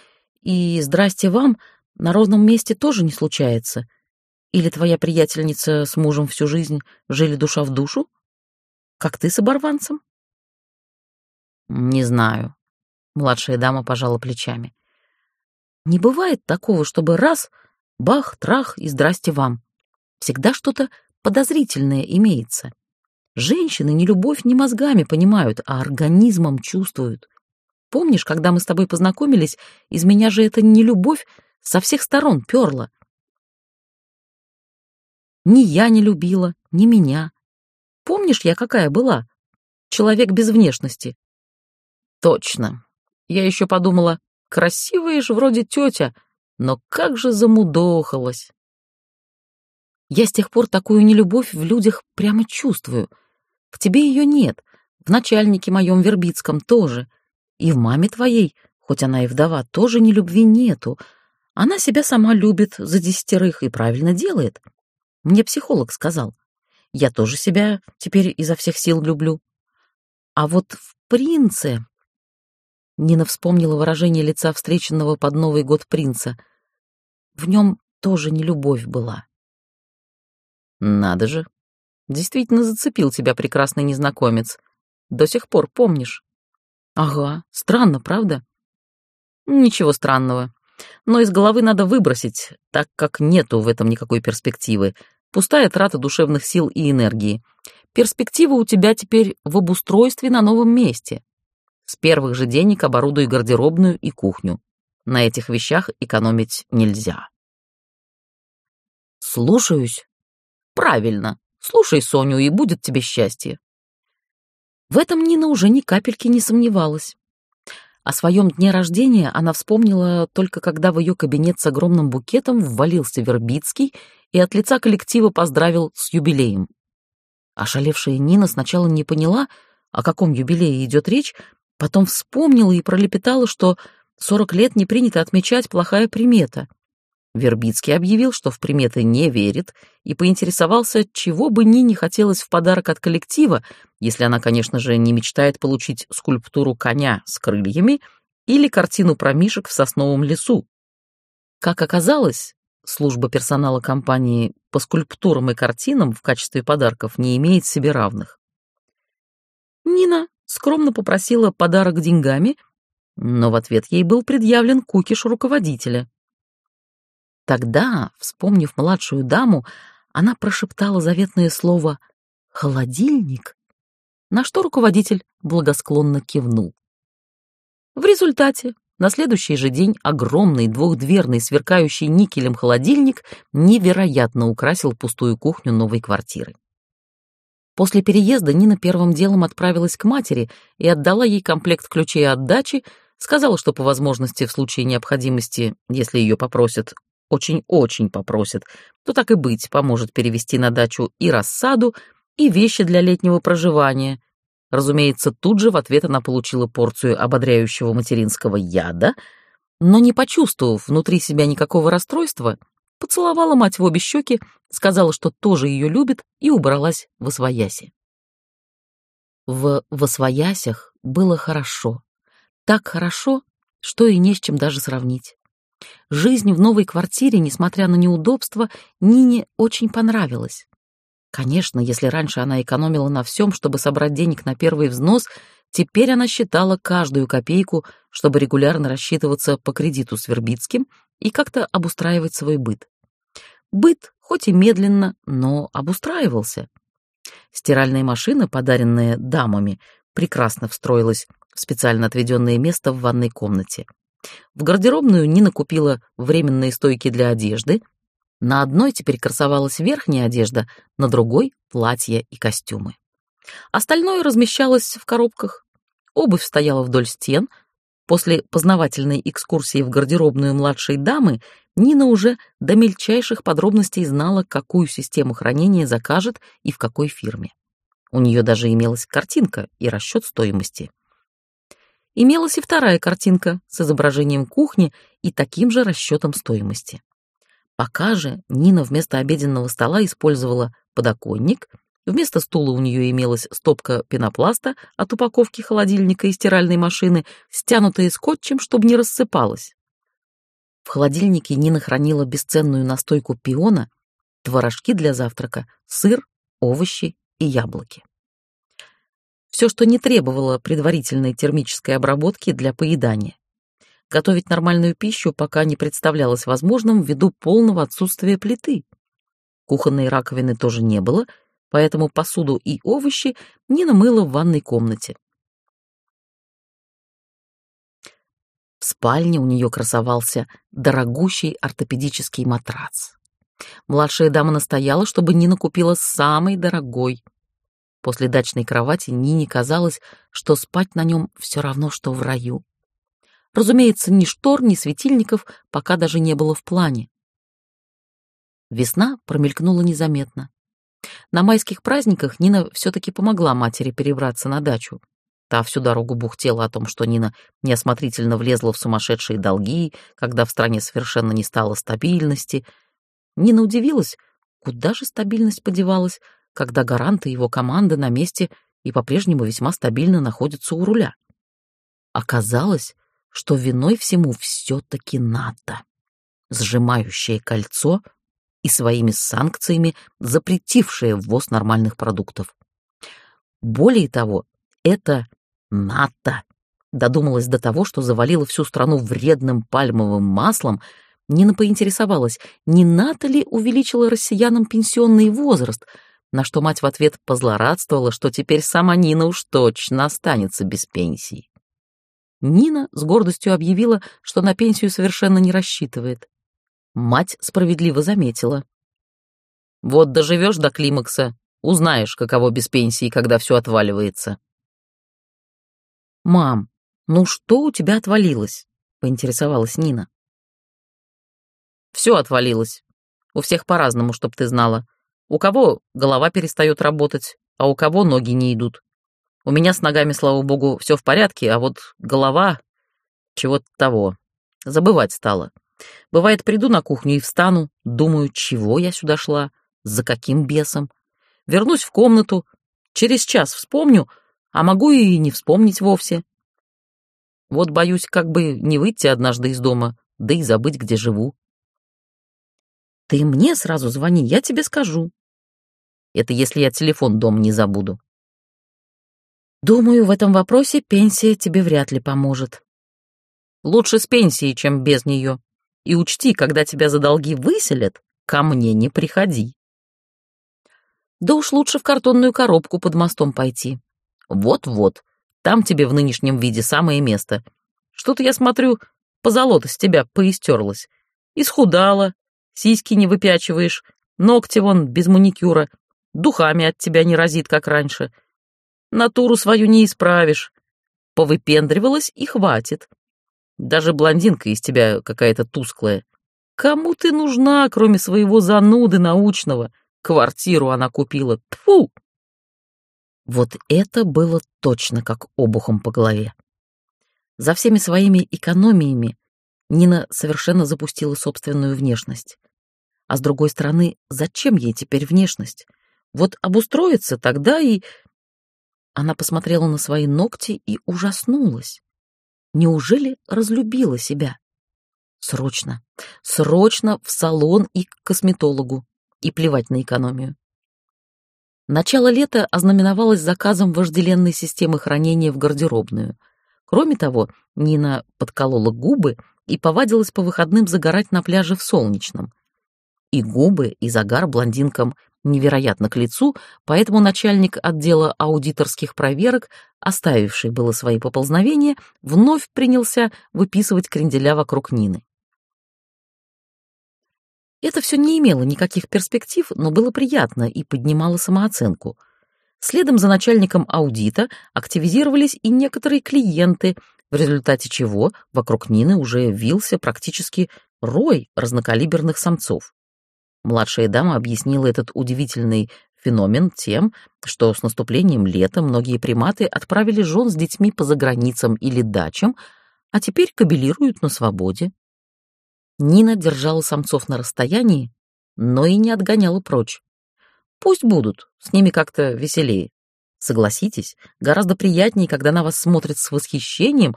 и здрасте вам на ровном месте тоже не случается», или твоя приятельница с мужем всю жизнь жили душа в душу? Как ты с оборванцем? Не знаю. Младшая дама пожала плечами. Не бывает такого, чтобы раз — бах, трах и здрасте вам. Всегда что-то подозрительное имеется. Женщины ни любовь, ни мозгами понимают, а организмом чувствуют. Помнишь, когда мы с тобой познакомились, из меня же это не любовь со всех сторон перла. Ни я не любила, ни меня. Помнишь, я какая была? Человек без внешности. Точно. Я еще подумала, красивая же вроде тетя, но как же замудохалась. Я с тех пор такую нелюбовь в людях прямо чувствую. В тебе ее нет, в начальнике моем Вербицком тоже, и в маме твоей, хоть она и вдова, тоже ни любви нету. Она себя сама любит за десятерых и правильно делает. Мне психолог сказал. Я тоже себя теперь изо всех сил люблю. А вот в принце... Нина вспомнила выражение лица встреченного под Новый год принца. В нем тоже не любовь была. Надо же. Действительно зацепил тебя прекрасный незнакомец. До сих пор помнишь. Ага, странно, правда? Ничего странного. Но из головы надо выбросить, так как нету в этом никакой перспективы. Пустая трата душевных сил и энергии. Перспектива у тебя теперь в обустройстве на новом месте. С первых же денег оборудуй гардеробную и кухню. На этих вещах экономить нельзя. Слушаюсь. Правильно. Слушай Соню, и будет тебе счастье. В этом Нина уже ни капельки не сомневалась. О своем дне рождения она вспомнила только когда в ее кабинет с огромным букетом ввалился Вербицкий и от лица коллектива поздравил с юбилеем. Ошалевшая Нина сначала не поняла, о каком юбилее идет речь, потом вспомнила и пролепетала, что сорок лет не принято отмечать плохая примета. Вербицкий объявил, что в приметы не верит, и поинтересовался, чего бы Нине хотелось в подарок от коллектива, если она, конечно же, не мечтает получить скульптуру коня с крыльями или картину про мишек в сосновом лесу. Как оказалось, служба персонала компании по скульптурам и картинам в качестве подарков не имеет себе равных. Нина скромно попросила подарок деньгами, но в ответ ей был предъявлен кукиш руководителя. Тогда, вспомнив младшую даму, она прошептала заветное слово «холодильник», на что руководитель благосклонно кивнул. В результате на следующий же день огромный двухдверный сверкающий никелем холодильник невероятно украсил пустую кухню новой квартиры. После переезда Нина первым делом отправилась к матери и отдала ей комплект ключей от дачи, сказала, что по возможности в случае необходимости, если ее попросят, очень-очень попросят, то так и быть, поможет перевести на дачу и рассаду, и вещи для летнего проживания, Разумеется, тут же в ответ она получила порцию ободряющего материнского яда, но не почувствовав внутри себя никакого расстройства, поцеловала мать в обе щеки, сказала, что тоже ее любит, и убралась в освояси. В восвоясях было хорошо. Так хорошо, что и не с чем даже сравнить. Жизнь в новой квартире, несмотря на неудобства, Нине очень понравилась. Конечно, если раньше она экономила на всем, чтобы собрать денег на первый взнос, теперь она считала каждую копейку, чтобы регулярно рассчитываться по кредиту с Вербицким и как-то обустраивать свой быт. Быт, хоть и медленно, но обустраивался. Стиральная машина, подаренная дамами, прекрасно встроилась в специально отведенное место в ванной комнате. В гардеробную Нина купила временные стойки для одежды — на одной теперь красовалась верхняя одежда, на другой — платья и костюмы. Остальное размещалось в коробках. Обувь стояла вдоль стен. После познавательной экскурсии в гардеробную младшей дамы Нина уже до мельчайших подробностей знала, какую систему хранения закажет и в какой фирме. У нее даже имелась картинка и расчет стоимости. Имелась и вторая картинка с изображением кухни и таким же расчетом стоимости. Пока же Нина вместо обеденного стола использовала подоконник, вместо стула у нее имелась стопка пенопласта от упаковки холодильника и стиральной машины, стянутая скотчем, чтобы не рассыпалась. В холодильнике Нина хранила бесценную настойку пиона, творожки для завтрака, сыр, овощи и яблоки. Все, что не требовало предварительной термической обработки для поедания. Готовить нормальную пищу пока не представлялось возможным ввиду полного отсутствия плиты. Кухонной раковины тоже не было, поэтому посуду и овощи Нина мыла в ванной комнате. В спальне у нее красовался дорогущий ортопедический матрац. Младшая дама настояла, чтобы Нина купила самый дорогой. После дачной кровати Нине казалось, что спать на нем все равно, что в раю. Разумеется, ни штор, ни светильников пока даже не было в плане. Весна промелькнула незаметно. На майских праздниках Нина все-таки помогла матери перебраться на дачу. Та всю дорогу бухтела о том, что Нина неосмотрительно влезла в сумасшедшие долги, когда в стране совершенно не стало стабильности. Нина удивилась, куда же стабильность подевалась, когда гаранты его команды на месте и по-прежнему весьма стабильно находятся у руля. Оказалось, что виной всему все-таки НАТО, сжимающее кольцо и своими санкциями запретившее ввоз нормальных продуктов. Более того, это НАТО додумалась до того, что завалила всю страну вредным пальмовым маслом, Нина поинтересовалась, не НАТО ли увеличила россиянам пенсионный возраст, на что мать в ответ позлорадствовала, что теперь сама Нина уж точно останется без пенсии. Нина с гордостью объявила, что на пенсию совершенно не рассчитывает. Мать справедливо заметила. «Вот доживешь до климакса, узнаешь, каково без пенсии, когда все отваливается». «Мам, ну что у тебя отвалилось?» — поинтересовалась Нина. «Все отвалилось. У всех по-разному, чтоб ты знала. У кого голова перестает работать, а у кого ноги не идут. У меня с ногами, слава богу, все в порядке, а вот голова чего-то того. Забывать стала. Бывает, приду на кухню и встану, думаю, чего я сюда шла, за каким бесом. Вернусь в комнату, через час вспомню — а могу и не вспомнить вовсе. Вот боюсь как бы не выйти однажды из дома, да и забыть, где живу. Ты мне сразу звони, я тебе скажу. Это если я телефон дома не забуду. Думаю, в этом вопросе пенсия тебе вряд ли поможет. Лучше с пенсией, чем без нее. И учти, когда тебя за долги выселят, ко мне не приходи. Да уж лучше в картонную коробку под мостом пойти. Вот-вот, там тебе в нынешнем виде самое место. Что-то я смотрю, позолота с тебя поистерлась. Исхудала, сиськи не выпячиваешь, ногти вон без маникюра, духами от тебя не разит, как раньше. Натуру свою не исправишь. Повыпендривалась и хватит. Даже блондинка из тебя какая-то тусклая. Кому ты нужна, кроме своего зануды научного? Квартиру она купила. Тфу! Вот это было точно как обухом по голове. За всеми своими экономиями Нина совершенно запустила собственную внешность. А с другой стороны, зачем ей теперь внешность? Вот обустроиться тогда и... Она посмотрела на свои ногти и ужаснулась. Неужели разлюбила себя? Срочно, срочно в салон и к косметологу. И плевать на экономию. Начало лета ознаменовалось заказом вожделенной системы хранения в гардеробную. Кроме того, Нина подколола губы и повадилась по выходным загорать на пляже в Солнечном. И губы, и загар блондинкам невероятно к лицу, поэтому начальник отдела аудиторских проверок, оставивший было свои поползновения, вновь принялся выписывать кренделя вокруг Нины. Это все не имело никаких перспектив, но было приятно и поднимало самооценку. Следом за начальником аудита активизировались и некоторые клиенты, в результате чего вокруг Нины уже вился практически рой разнокалиберных самцов. Младшая дама объяснила этот удивительный феномен тем, что с наступлением лета многие приматы отправили жен с детьми по заграницам или дачам, а теперь кабелируют на свободе. Нина держала самцов на расстоянии, но и не отгоняла прочь. Пусть будут, с ними как-то веселее. Согласитесь, гораздо приятнее, когда на вас смотрят с восхищением,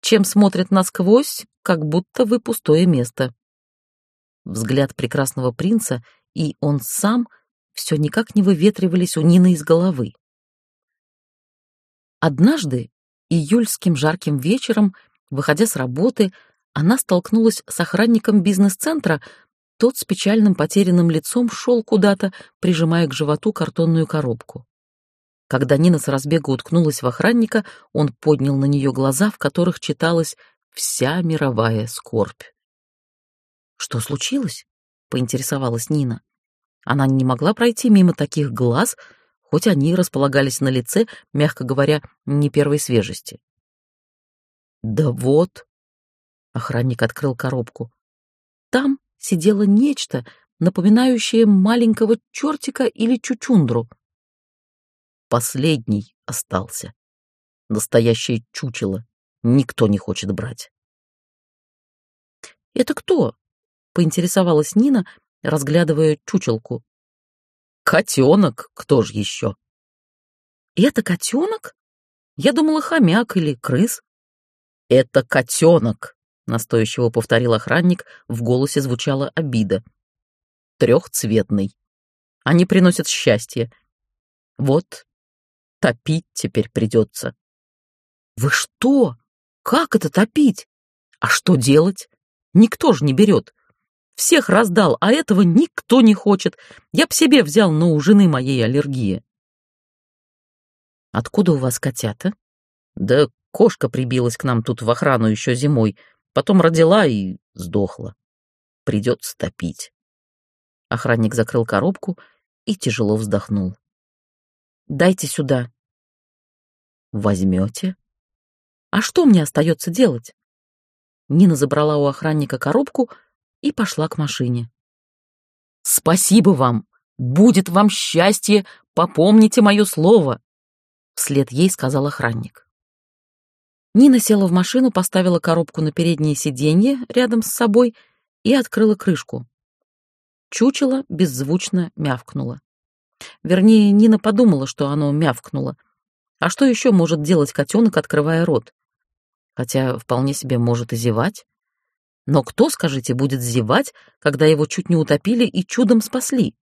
чем смотрят насквозь, как будто вы пустое место. Взгляд прекрасного принца и он сам все никак не выветривались у Нины из головы. Однажды, июльским жарким вечером, выходя с работы, она столкнулась с охранником бизнес-центра, тот с печальным потерянным лицом шел куда-то, прижимая к животу картонную коробку. Когда Нина с разбега уткнулась в охранника, он поднял на нее глаза, в которых читалось вся мировая скорбь. «Что случилось?» — поинтересовалась Нина. Она не могла пройти мимо таких глаз, хоть они располагались на лице, мягко говоря, не первой свежести. «Да вот!» — охранник открыл коробку. Там сидело нечто, напоминающее маленького чертика или чучундру. Последний остался. Настоящее чучело. Никто не хочет брать. «Это кто?» — поинтересовалась Нина, разглядывая чучелку. «Котенок, кто же еще?» «Это котенок? Я думала, хомяк или крыс». «Это котенок», — настойчиво повторил охранник, в голосе звучала обида. «Трехцветный. Они приносят счастье. Вот, топить теперь придется». «Вы что? Как это топить? А что делать? Никто же не берет. Всех раздал, а этого никто не хочет. Я б себе взял, но у жены моей аллергия. Откуда у вас котята? Да кошка прибилась к нам тут в охрану еще зимой, потом родила и сдохла. Придется топить. Охранник закрыл коробку и тяжело вздохнул. Дайте сюда. Возьмете? А что мне остается делать? Нина забрала у охранника коробку и пошла к машине. «Спасибо вам! Будет вам счастье! Попомните мое слово!» Вслед ей сказал охранник. Нина села в машину, поставила коробку на переднее сиденье рядом с собой и открыла крышку. Чучело беззвучно мявкнуло. Вернее, Нина подумала, что оно мявкнуло. А что еще может делать котенок, открывая рот? Хотя вполне себе может и зевать. Но кто, скажите, будет зевать, когда его чуть не утопили и чудом спасли?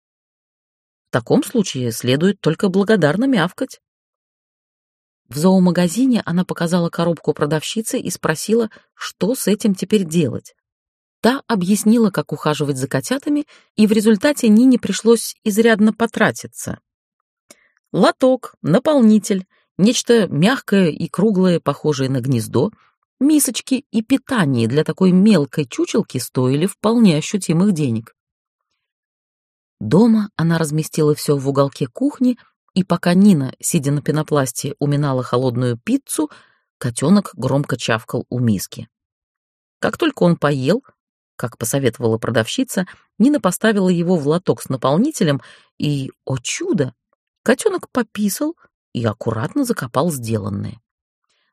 В таком случае следует только благодарно мявкать. В зоомагазине она показала коробку продавщице и спросила, что с этим теперь делать. Та объяснила, как ухаживать за котятами, и в результате Нине пришлось изрядно потратиться. Лоток, наполнитель, нечто мягкое и круглое, похожее на гнездо, Мисочки и питание для такой мелкой чучелки стоили вполне ощутимых денег. Дома она разместила все в уголке кухни, и пока Нина, сидя на пенопласте, уминала холодную пиццу, котенок громко чавкал у миски. Как только он поел, как посоветовала продавщица, Нина поставила его в лоток с наполнителем, и, о чудо, котенок пописал и аккуратно закопал сделанное.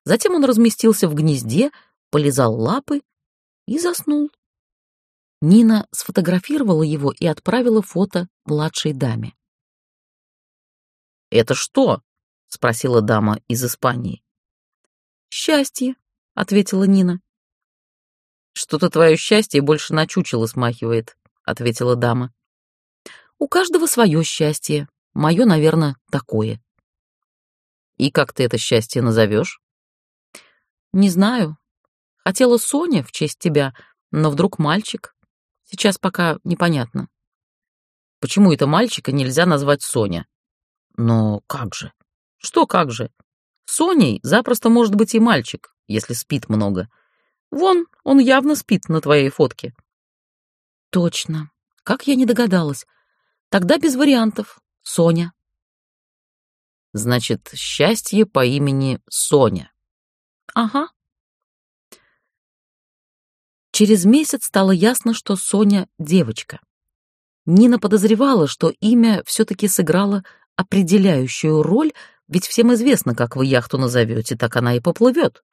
Затем он разместился в гнезде, полизал лапы и заснул. Нина сфотографировала его и отправила фото младшей даме. «Это что?» — спросила дама из Испании. «Счастье», — ответила Нина. «Что-то твое счастье больше на чучело смахивает», — ответила дама. «У каждого свое счастье. Мое, наверное, такое». «И как ты это счастье назовешь?» Не знаю. Хотела Соня в честь тебя, но вдруг мальчик. Сейчас пока непонятно. Почему это мальчика нельзя назвать Соня? Но как же? Что как же? Соней запросто может быть и мальчик, если спит много. Вон, он явно спит на твоей фотке. Точно. Как я не догадалась. Тогда без вариантов. Соня. Значит, счастье по имени Соня. Ага. Через месяц стало ясно, что Соня — девочка. Нина подозревала, что имя все-таки сыграло определяющую роль, ведь всем известно, как вы яхту назовете, так она и поплывет.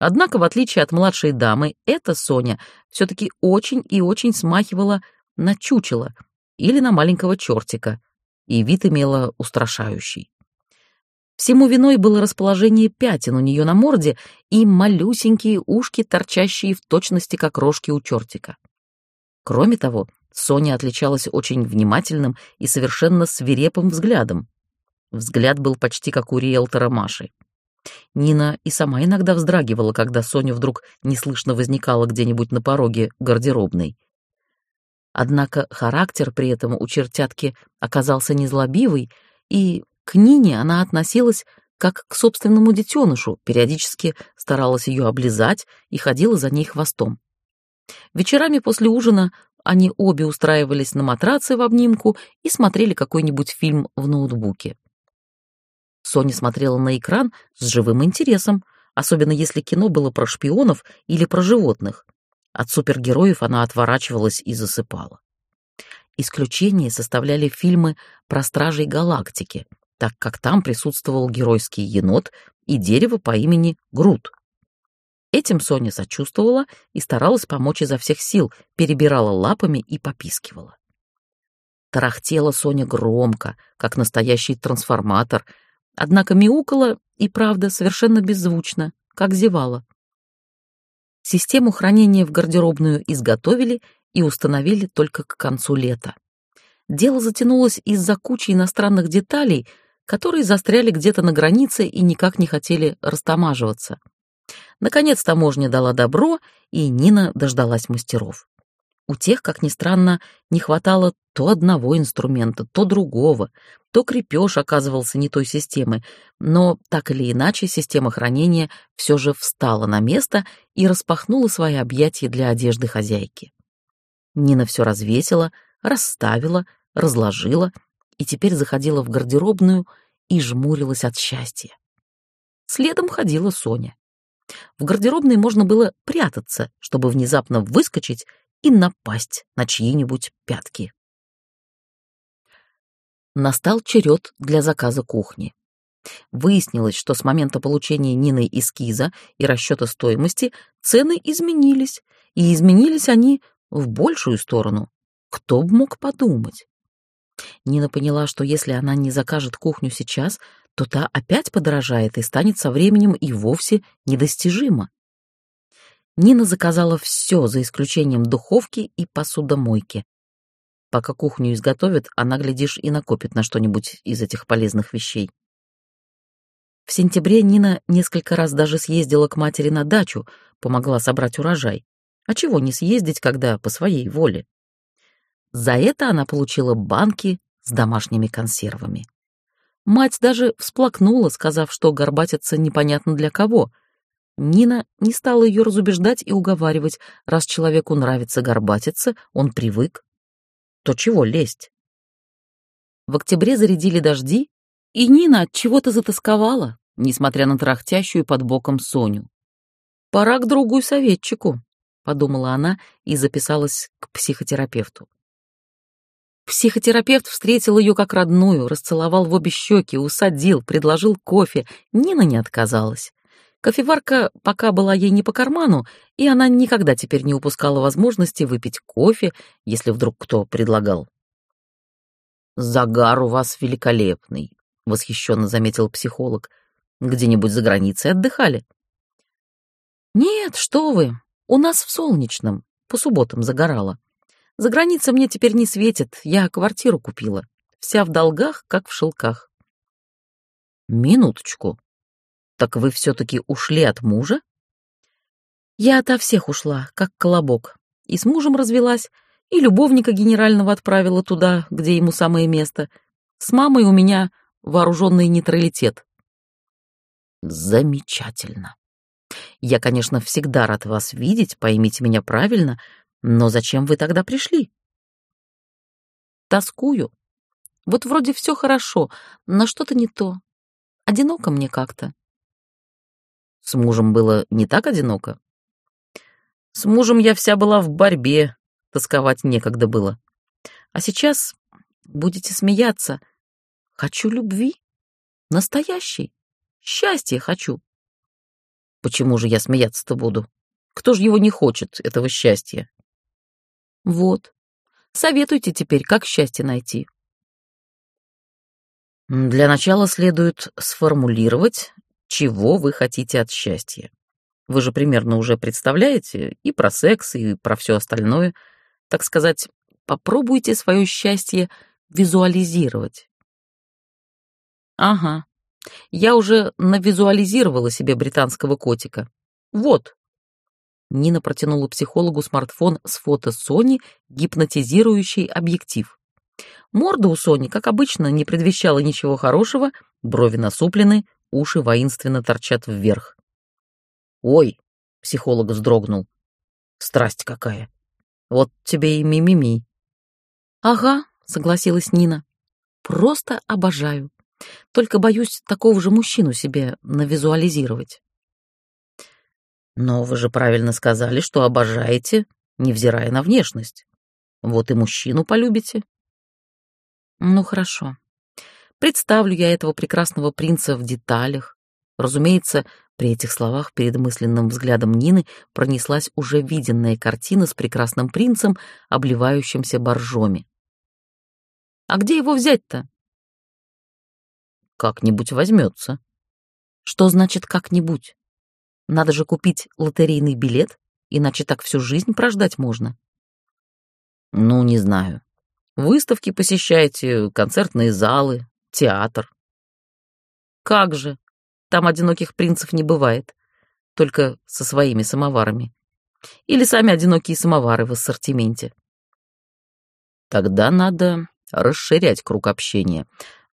Однако, в отличие от младшей дамы, эта Соня все-таки очень и очень смахивала на чучело или на маленького чертика, и вид имела устрашающий. Всему виной было расположение пятен у нее на морде и малюсенькие ушки, торчащие в точности как рожки у чертика. Кроме того, Соня отличалась очень внимательным и совершенно свирепым взглядом. Взгляд был почти как у риэлтора Маши. Нина и сама иногда вздрагивала, когда Соня вдруг неслышно возникала где-нибудь на пороге гардеробной. Однако характер при этом у чертятки оказался незлобивый и к Нине она относилась как к собственному детенышу, периодически старалась ее облизать и ходила за ней хвостом. Вечерами после ужина они обе устраивались на матраце в обнимку и смотрели какой-нибудь фильм в ноутбуке. Соня смотрела на экран с живым интересом, особенно если кино было про шпионов или про животных. От супергероев она отворачивалась и засыпала. Исключение составляли фильмы про Стражей Галактики, так как там присутствовал геройский енот и дерево по имени Грут. Этим Соня сочувствовала и старалась помочь изо всех сил, перебирала лапами и попискивала. Тарахтела Соня громко, как настоящий трансформатор, однако мяукала и, правда, совершенно беззвучно, как зевала. Систему хранения в гардеробную изготовили и установили только к концу лета. Дело затянулось из-за кучи иностранных деталей, которые застряли где-то на границе и никак не хотели растамаживаться. Наконец таможня дала добро, и Нина дождалась мастеров. У тех, как ни странно, не хватало то одного инструмента, то другого, то крепеж оказывался не той системы, но так или иначе система хранения все же встала на место и распахнула свои объятия для одежды хозяйки. Нина все развесила, расставила, разложила и теперь заходила в гардеробную и жмурилась от счастья. Следом ходила Соня. В гардеробной можно было прятаться, чтобы внезапно выскочить и напасть на чьи-нибудь пятки. Настал черед для заказа кухни. Выяснилось, что с момента получения Ниной эскиза и расчета стоимости цены изменились, и изменились они в большую сторону. Кто бы мог подумать? Нина поняла, что если она не закажет кухню сейчас, то та опять подорожает и станет со временем и вовсе недостижима. Нина заказала все, за исключением духовки и посудомойки. Пока кухню изготовят, она, глядишь, и накопит на что-нибудь из этих полезных вещей. В сентябре Нина несколько раз даже съездила к матери на дачу, помогла собрать урожай. А чего не съездить, когда по своей воле? За это она получила банки с домашними консервами. Мать даже всплакнула, сказав, что горбатиться непонятно для кого — Нина не стала ее разубеждать и уговаривать, раз человеку нравится горбатиться, он привык. То чего лезть? В октябре зарядили дожди, и Нина от чего-то затасковала, несмотря на трахтящую под боком Соню. «Пора к другу советчику», — подумала она и записалась к психотерапевту. Психотерапевт встретил ее как родную, расцеловал в обе щеки, усадил, предложил кофе. Нина не отказалась. Кофеварка пока была ей не по карману, и она никогда теперь не упускала возможности выпить кофе, если вдруг кто предлагал. «Загар у вас великолепный», — восхищенно заметил психолог. «Где-нибудь за границей отдыхали?» «Нет, что вы, у нас в Солнечном, по субботам загорала. За границей мне теперь не светит, я квартиру купила, вся в долгах, как в шелках». «Минуточку», так вы все-таки ушли от мужа? Я ото всех ушла, как колобок. И с мужем развелась, и любовника генерального отправила туда, где ему самое место. С мамой у меня вооруженный нейтралитет. Замечательно. Я, конечно, всегда рад вас видеть, поймите меня правильно, но зачем вы тогда пришли? Тоскую. Вот вроде все хорошо, но что-то не то. Одиноко мне как-то. С мужем было не так одиноко? С мужем я вся была в борьбе, тосковать некогда было. А сейчас будете смеяться. Хочу любви. Настоящей. Счастья хочу. Почему же я смеяться-то буду? Кто же его не хочет, этого счастья? Вот. Советуйте теперь, как счастье найти. Для начала следует сформулировать чего вы хотите от счастья. Вы же примерно уже представляете и про секс, и про все остальное. Так сказать, попробуйте свое счастье визуализировать. Ага, я уже навизуализировала себе британского котика. Вот. Нина протянула психологу смартфон с фото Сони, гипнотизирующий объектив. Морда у Сони, как обычно, не предвещала ничего хорошего, брови насуплены, уши воинственно торчат вверх. «Ой!» — психолог вздрогнул. «Страсть какая! Вот тебе и мимими!»
«Ага», — согласилась Нина. «Просто обожаю. Только боюсь такого же мужчину себе навизуализировать».
«Но вы же правильно сказали, что обожаете, невзирая на внешность. Вот и мужчину полюбите».
«Ну хорошо. Представлю я этого прекрасного принца в деталях. Разумеется, при этих словах перед мысленным взглядом Нины пронеслась уже виденная картина с прекрасным принцем, обливающимся боржоми. «А где его взять-то?»
«Как-нибудь возьмется».
«Что значит «как-нибудь»? Надо же купить лотерейный билет, иначе так всю жизнь прождать можно».
«Ну, не знаю. Выставки посещаете, концертные залы, театр.
Как же? Там одиноких принцев не бывает. Только со своими самоварами. Или сами одинокие самовары в ассортименте.
Тогда надо расширять круг общения.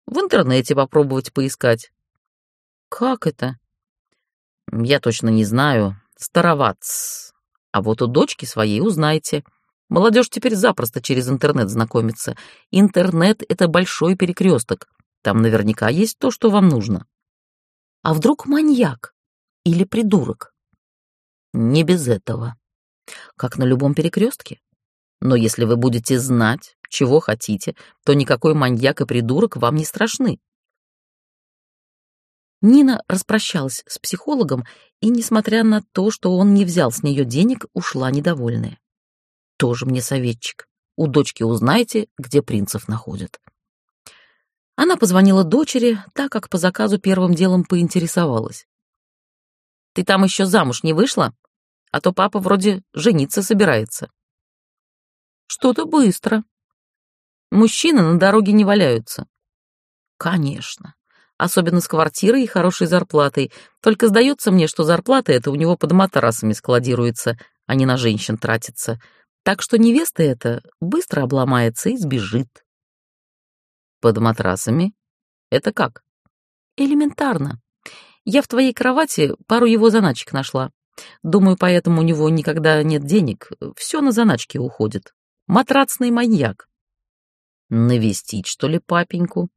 В интернете попробовать поискать.
Как это?
Я точно не знаю. Староват. А вот у дочки своей узнайте. Молодежь теперь запросто через интернет знакомится. Интернет — это большой перекресток. Там наверняка есть то, что вам нужно.
А вдруг маньяк или придурок?
Не без этого. Как на любом перекрестке. Но если вы будете знать, чего хотите, то никакой маньяк и придурок вам не страшны.
Нина распрощалась с психологом и, несмотря на то, что он не взял с нее денег, ушла недовольная. Тоже мне советчик. У дочки узнайте, где принцев находят. Она позвонила дочери, так как по заказу первым делом поинтересовалась. «Ты там еще замуж не вышла? А то папа вроде жениться собирается». «Что-то быстро. Мужчины на дороге не валяются». «Конечно. Особенно с квартирой и хорошей зарплатой. Только сдается мне, что зарплата эта у него под матрасами складируется, а не на женщин тратится. Так что невеста эта быстро обломается и сбежит.
Под матрасами? Это как?
Элементарно. Я в твоей кровати пару его заначек нашла. Думаю, поэтому у него никогда нет денег. Все на заначки уходит. Матрацный маньяк.
Навестить, что ли, папеньку?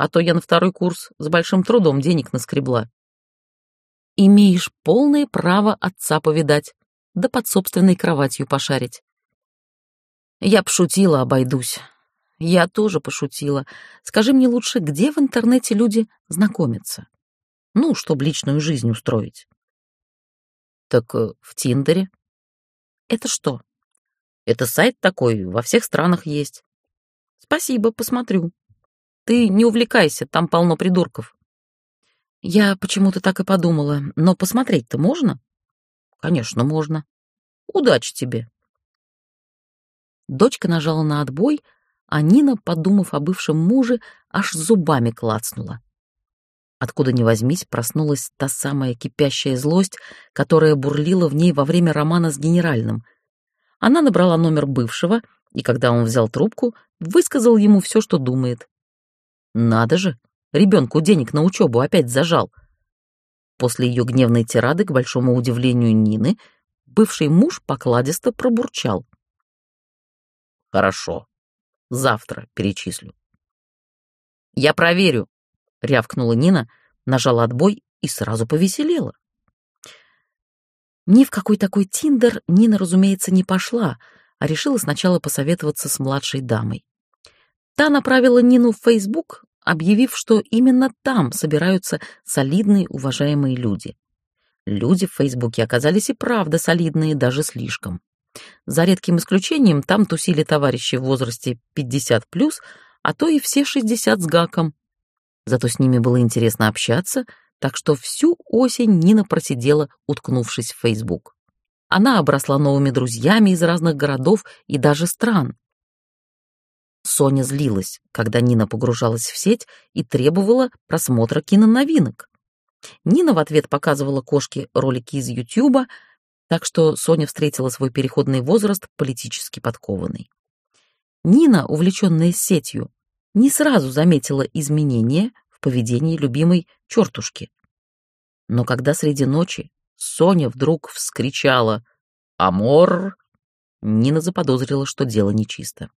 А то я на второй курс с большим трудом денег наскребла.
Имеешь полное право отца повидать, да под собственной кроватью пошарить. Я пошутила, обойдусь. Я тоже пошутила. Скажи мне лучше, где в интернете люди знакомятся? Ну, чтобы личную жизнь устроить.
Так э, в Тиндере.
Это что?
Это сайт такой, во всех странах есть.
Спасибо, посмотрю. Ты не увлекайся, там полно придурков. Я почему-то так и подумала, но посмотреть-то можно?
Конечно, можно. Удачи тебе.
Дочка нажала на отбой, а Нина, подумав о бывшем муже, аж зубами клацнула. Откуда ни возьмись, проснулась та самая кипящая злость, которая бурлила в ней во время романа с генеральным. Она набрала номер бывшего, и когда он взял трубку, высказал ему все, что думает. Надо же, ребенку денег на учебу опять зажал. После ее гневной тирады, к большому удивлению Нины, бывший муж покладисто пробурчал.
«Хорошо, Завтра перечислю.
Я проверю, рявкнула Нина, нажала отбой и сразу повеселела. Ни в какой такой Тиндер Нина, разумеется, не пошла, а решила сначала посоветоваться с младшей дамой. Та направила Нину в Facebook, объявив, что именно там собираются солидные, уважаемые люди. Люди в Фейсбуке оказались и правда солидные, даже слишком. За редким исключением там тусили товарищи в возрасте 50+, а то и все 60 с гаком. Зато с ними было интересно общаться, так что всю осень Нина просидела, уткнувшись в Facebook. Она обросла новыми друзьями из разных городов и даже стран. Соня злилась, когда Нина погружалась в сеть и требовала просмотра киноновинок. Нина в ответ показывала кошке ролики из Ютьюба, так что Соня встретила свой переходный возраст политически подкованный. Нина, увлеченная сетью, не сразу заметила изменения в поведении любимой чертушки. Но когда среди ночи Соня вдруг вскричала «Амор!», Нина заподозрила, что дело нечисто.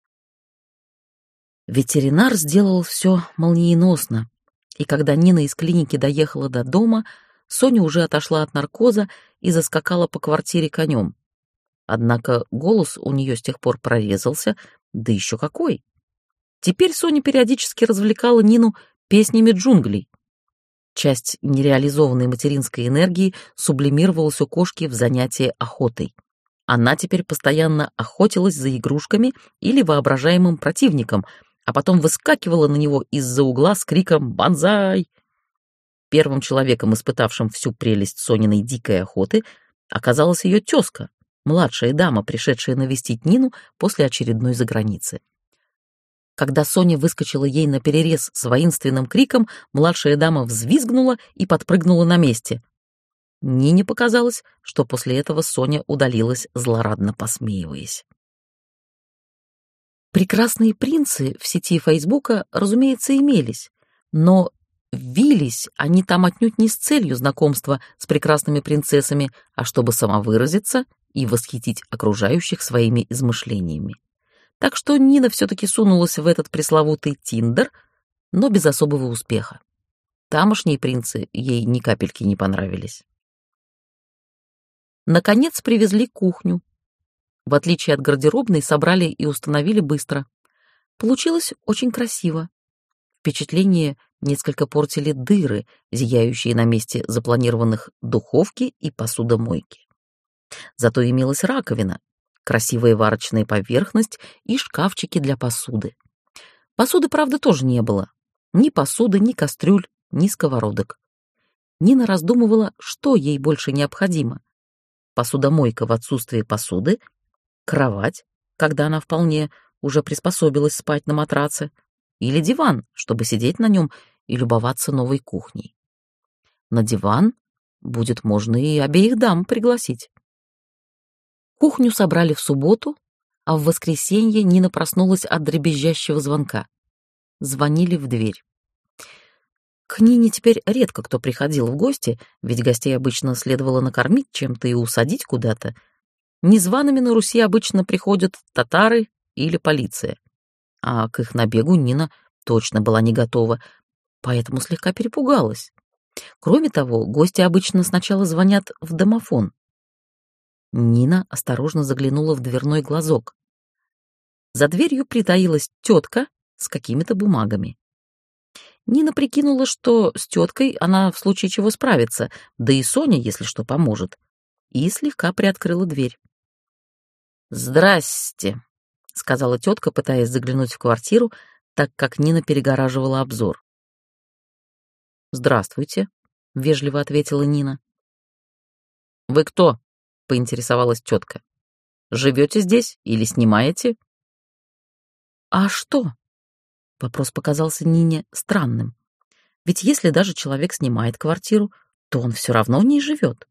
Ветеринар сделал все молниеносно, и когда Нина из клиники доехала до дома, Соня уже отошла от наркоза и заскакала по квартире конем. Однако голос у нее с тех пор прорезался, да еще какой. Теперь Соня периодически развлекала Нину песнями джунглей. Часть нереализованной материнской энергии сублимировалась у кошки в занятии охотой. Она теперь постоянно охотилась за игрушками или воображаемым противником, а потом выскакивала на него из-за угла с криком «Бонзай!». Первым человеком, испытавшим всю прелесть Сониной дикой охоты, оказалась ее тезка, младшая дама, пришедшая навестить Нину после очередной заграницы. Когда Соня выскочила ей на перерез с воинственным криком, младшая дама взвизгнула и подпрыгнула на месте. Нине показалось, что после этого Соня удалилась, злорадно посмеиваясь. Прекрасные принцы в сети Фейсбука, разумеется, имелись, но вились они там отнюдь не с целью знакомства с прекрасными принцессами, а чтобы самовыразиться и восхитить окружающих своими измышлениями. Так что Нина все-таки сунулась в этот пресловутый Тиндер, но без особого успеха. Тамошние принцы ей ни капельки не понравились. Наконец привезли кухню. В отличие от гардеробной, собрали и установили быстро. Получилось очень красиво. Впечатление несколько портили дыры, зияющие на месте запланированных духовки и посудомойки. Зато имелась раковина, красивая варочная поверхность и шкафчики для посуды. Посуды, правда, тоже не было. Ни посуды, ни кастрюль, ни сковородок. Нина раздумывала, что ей больше необходимо. Посудомойка в отсутствие посуды, кровать, когда она вполне уже приспособилась спать на матраце, или диван, чтобы сидеть на нем и любоваться новой кухней. На диван будет можно и обеих дам пригласить. Кухню собрали в субботу, а в воскресенье Нина проснулась от дребезжащего звонка. Звонили в дверь. К Нине теперь редко кто приходил в гости, ведь гостей обычно следовало накормить чем-то и усадить куда-то. Незваными на Руси обычно приходят татары или полиция. А к их набегу Нина точно была не готова, поэтому слегка перепугалась. Кроме того, гости обычно сначала звонят в домофон. Нина осторожно заглянула в дверной глазок. За дверью притаилась тетка с какими-то бумагами. Нина прикинула, что с теткой она в случае чего справится, да и Соня, если что, поможет, и слегка приоткрыла дверь. «Здрасте», — сказала тетка, пытаясь заглянуть в квартиру, так как Нина перегораживала обзор. «Здравствуйте», — вежливо ответила Нина. «Вы кто?» — поинтересовалась тетка. «Живете здесь или снимаете?» «А что?» Вопрос показался Нине странным. Ведь если даже человек снимает квартиру, то он все равно в ней живет.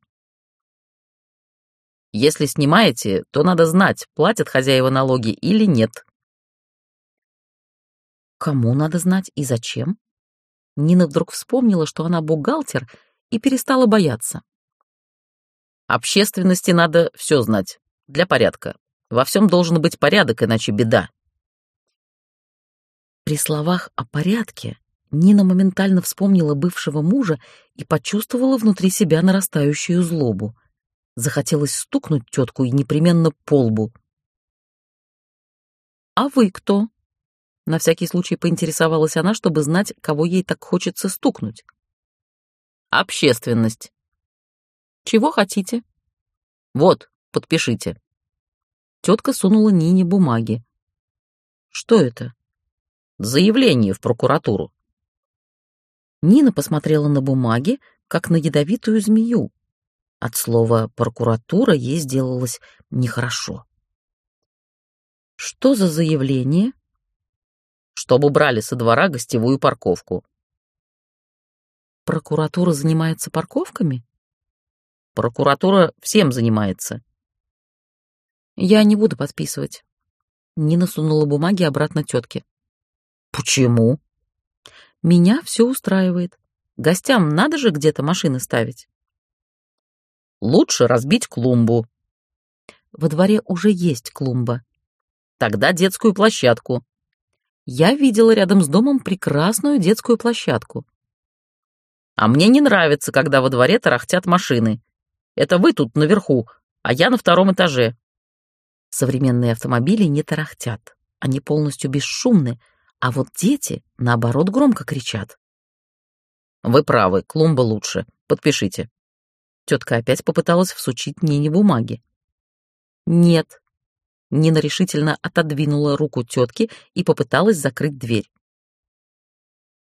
«Если снимаете, то надо знать, платят хозяева налоги или нет». Кому надо знать и зачем? Нина вдруг вспомнила, что она бухгалтер, и перестала бояться. Общественности надо все знать. Для порядка. Во всем должен быть порядок, иначе беда. При словах о порядке Нина моментально вспомнила бывшего мужа и почувствовала внутри себя нарастающую злобу. Захотелось стукнуть тетку и непременно по лбу. «А вы кто?» На всякий случай поинтересовалась она, чтобы знать, кого ей так хочется стукнуть. «Общественность», чего хотите? Вот, подпишите. Тетка сунула Нине бумаги. Что это? Заявление в прокуратуру. Нина посмотрела на бумаги, как на ядовитую змею. От слова «прокуратура» ей сделалось нехорошо. «Что за заявление?» «Чтобы брали со двора гостевую парковку». «Прокуратура занимается парковками?» Прокуратура всем занимается. Я не буду подписывать. Нина сунула бумаги обратно тетке. Почему? Меня все устраивает. Гостям надо же где-то машины ставить.
Лучше разбить клумбу.
Во дворе уже есть клумба.
Тогда детскую площадку.
Я видела рядом с домом прекрасную детскую площадку.
А мне не нравится, когда во дворе тарахтят машины. Это вы тут наверху, а я на втором этаже.
Современные автомобили не тарахтят. Они полностью бесшумны, а вот дети, наоборот, громко кричат.
Вы правы, клумба лучше. Подпишите.
Тетка опять попыталась всучить Нине бумаги. Нет. Нина решительно отодвинула руку тетки и попыталась закрыть дверь.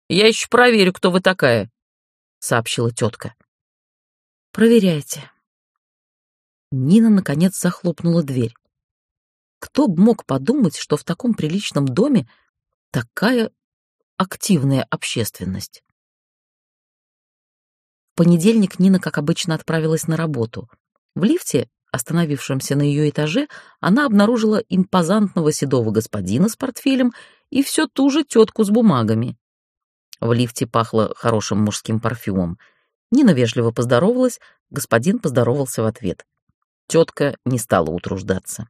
«Я еще проверю, кто вы такая», —
сообщила тетка. «Проверяйте». Нина, наконец, захлопнула дверь. Кто б мог подумать, что в таком приличном доме такая активная общественность? Понедельник Нина, как обычно, отправилась на работу. В лифте, остановившемся на ее этаже, она обнаружила импозантного седого господина с портфелем и все ту же тетку с бумагами. В лифте пахло хорошим мужским парфюмом. Нина вежливо поздоровалась, господин поздоровался в ответ. Тетка не стала утруждаться.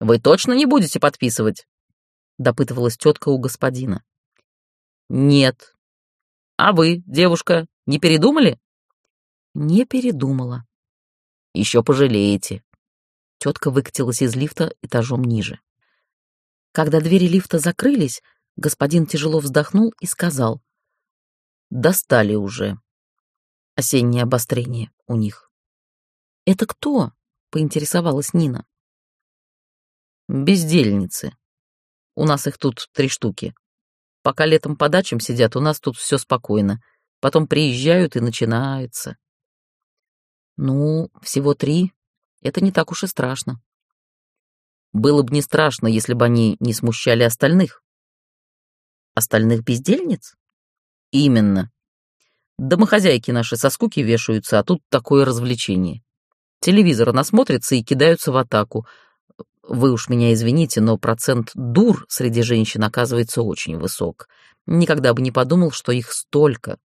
«Вы точно не будете подписывать?»
— допытывалась тетка у господина.
«Нет». «А вы, девушка, не передумали?
Не передумала.
Еще пожалеете.
Тетка выкатилась из лифта этажом ниже. Когда двери лифта закрылись, господин тяжело вздохнул и сказал. Достали уже. Осеннее обострение у них. Это кто? Поинтересовалась Нина.
Бездельницы. У нас их тут три штуки. Пока летом по дачам сидят, у нас тут все спокойно. Потом приезжают и начинается.
Ну, всего три. Это не так уж и страшно.
Было бы не страшно, если бы они не смущали остальных.
Остальных бездельниц?
Именно. Домохозяйки наши со скуки вешаются, а тут такое развлечение. Телевизор насмотрятся и кидаются в атаку. Вы уж меня извините, но процент дур среди женщин оказывается очень высок. Никогда бы не подумал, что их столько.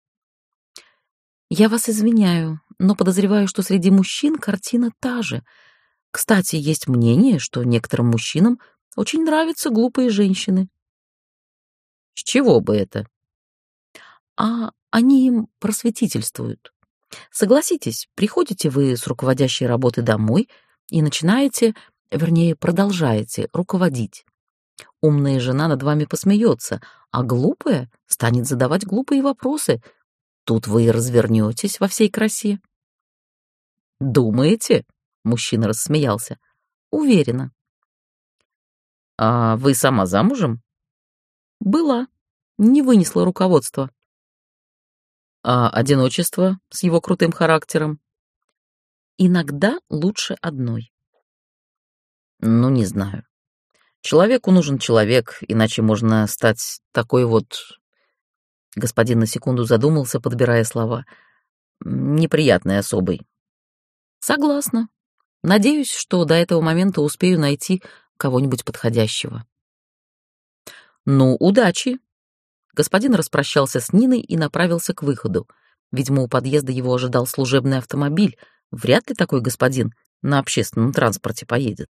Я вас извиняю, но подозреваю, что среди мужчин картина та же. Кстати, есть мнение, что некоторым мужчинам очень нравятся глупые женщины.
С чего бы это?
А они им просветительствуют. Согласитесь, приходите вы с руководящей работы домой и начинаете, вернее, продолжаете руководить. Умная жена над вами посмеется, а глупая станет задавать глупые вопросы, Тут вы и развернетесь во всей красе.
Думаете? Мужчина рассмеялся.
Уверена.
А вы сама замужем?
Была. Не вынесла руководство.
А одиночество с его крутым характером?
Иногда лучше одной.
Ну, не знаю. Человеку нужен человек, иначе можно стать такой вот Господин на секунду задумался, подбирая слова. Неприятный особый.
Согласна. Надеюсь, что до этого момента успею найти кого-нибудь подходящего.
Ну, удачи.
Господин распрощался с Ниной и направился к выходу. Видимо, у подъезда его ожидал служебный автомобиль. Вряд ли такой господин на общественном транспорте поедет.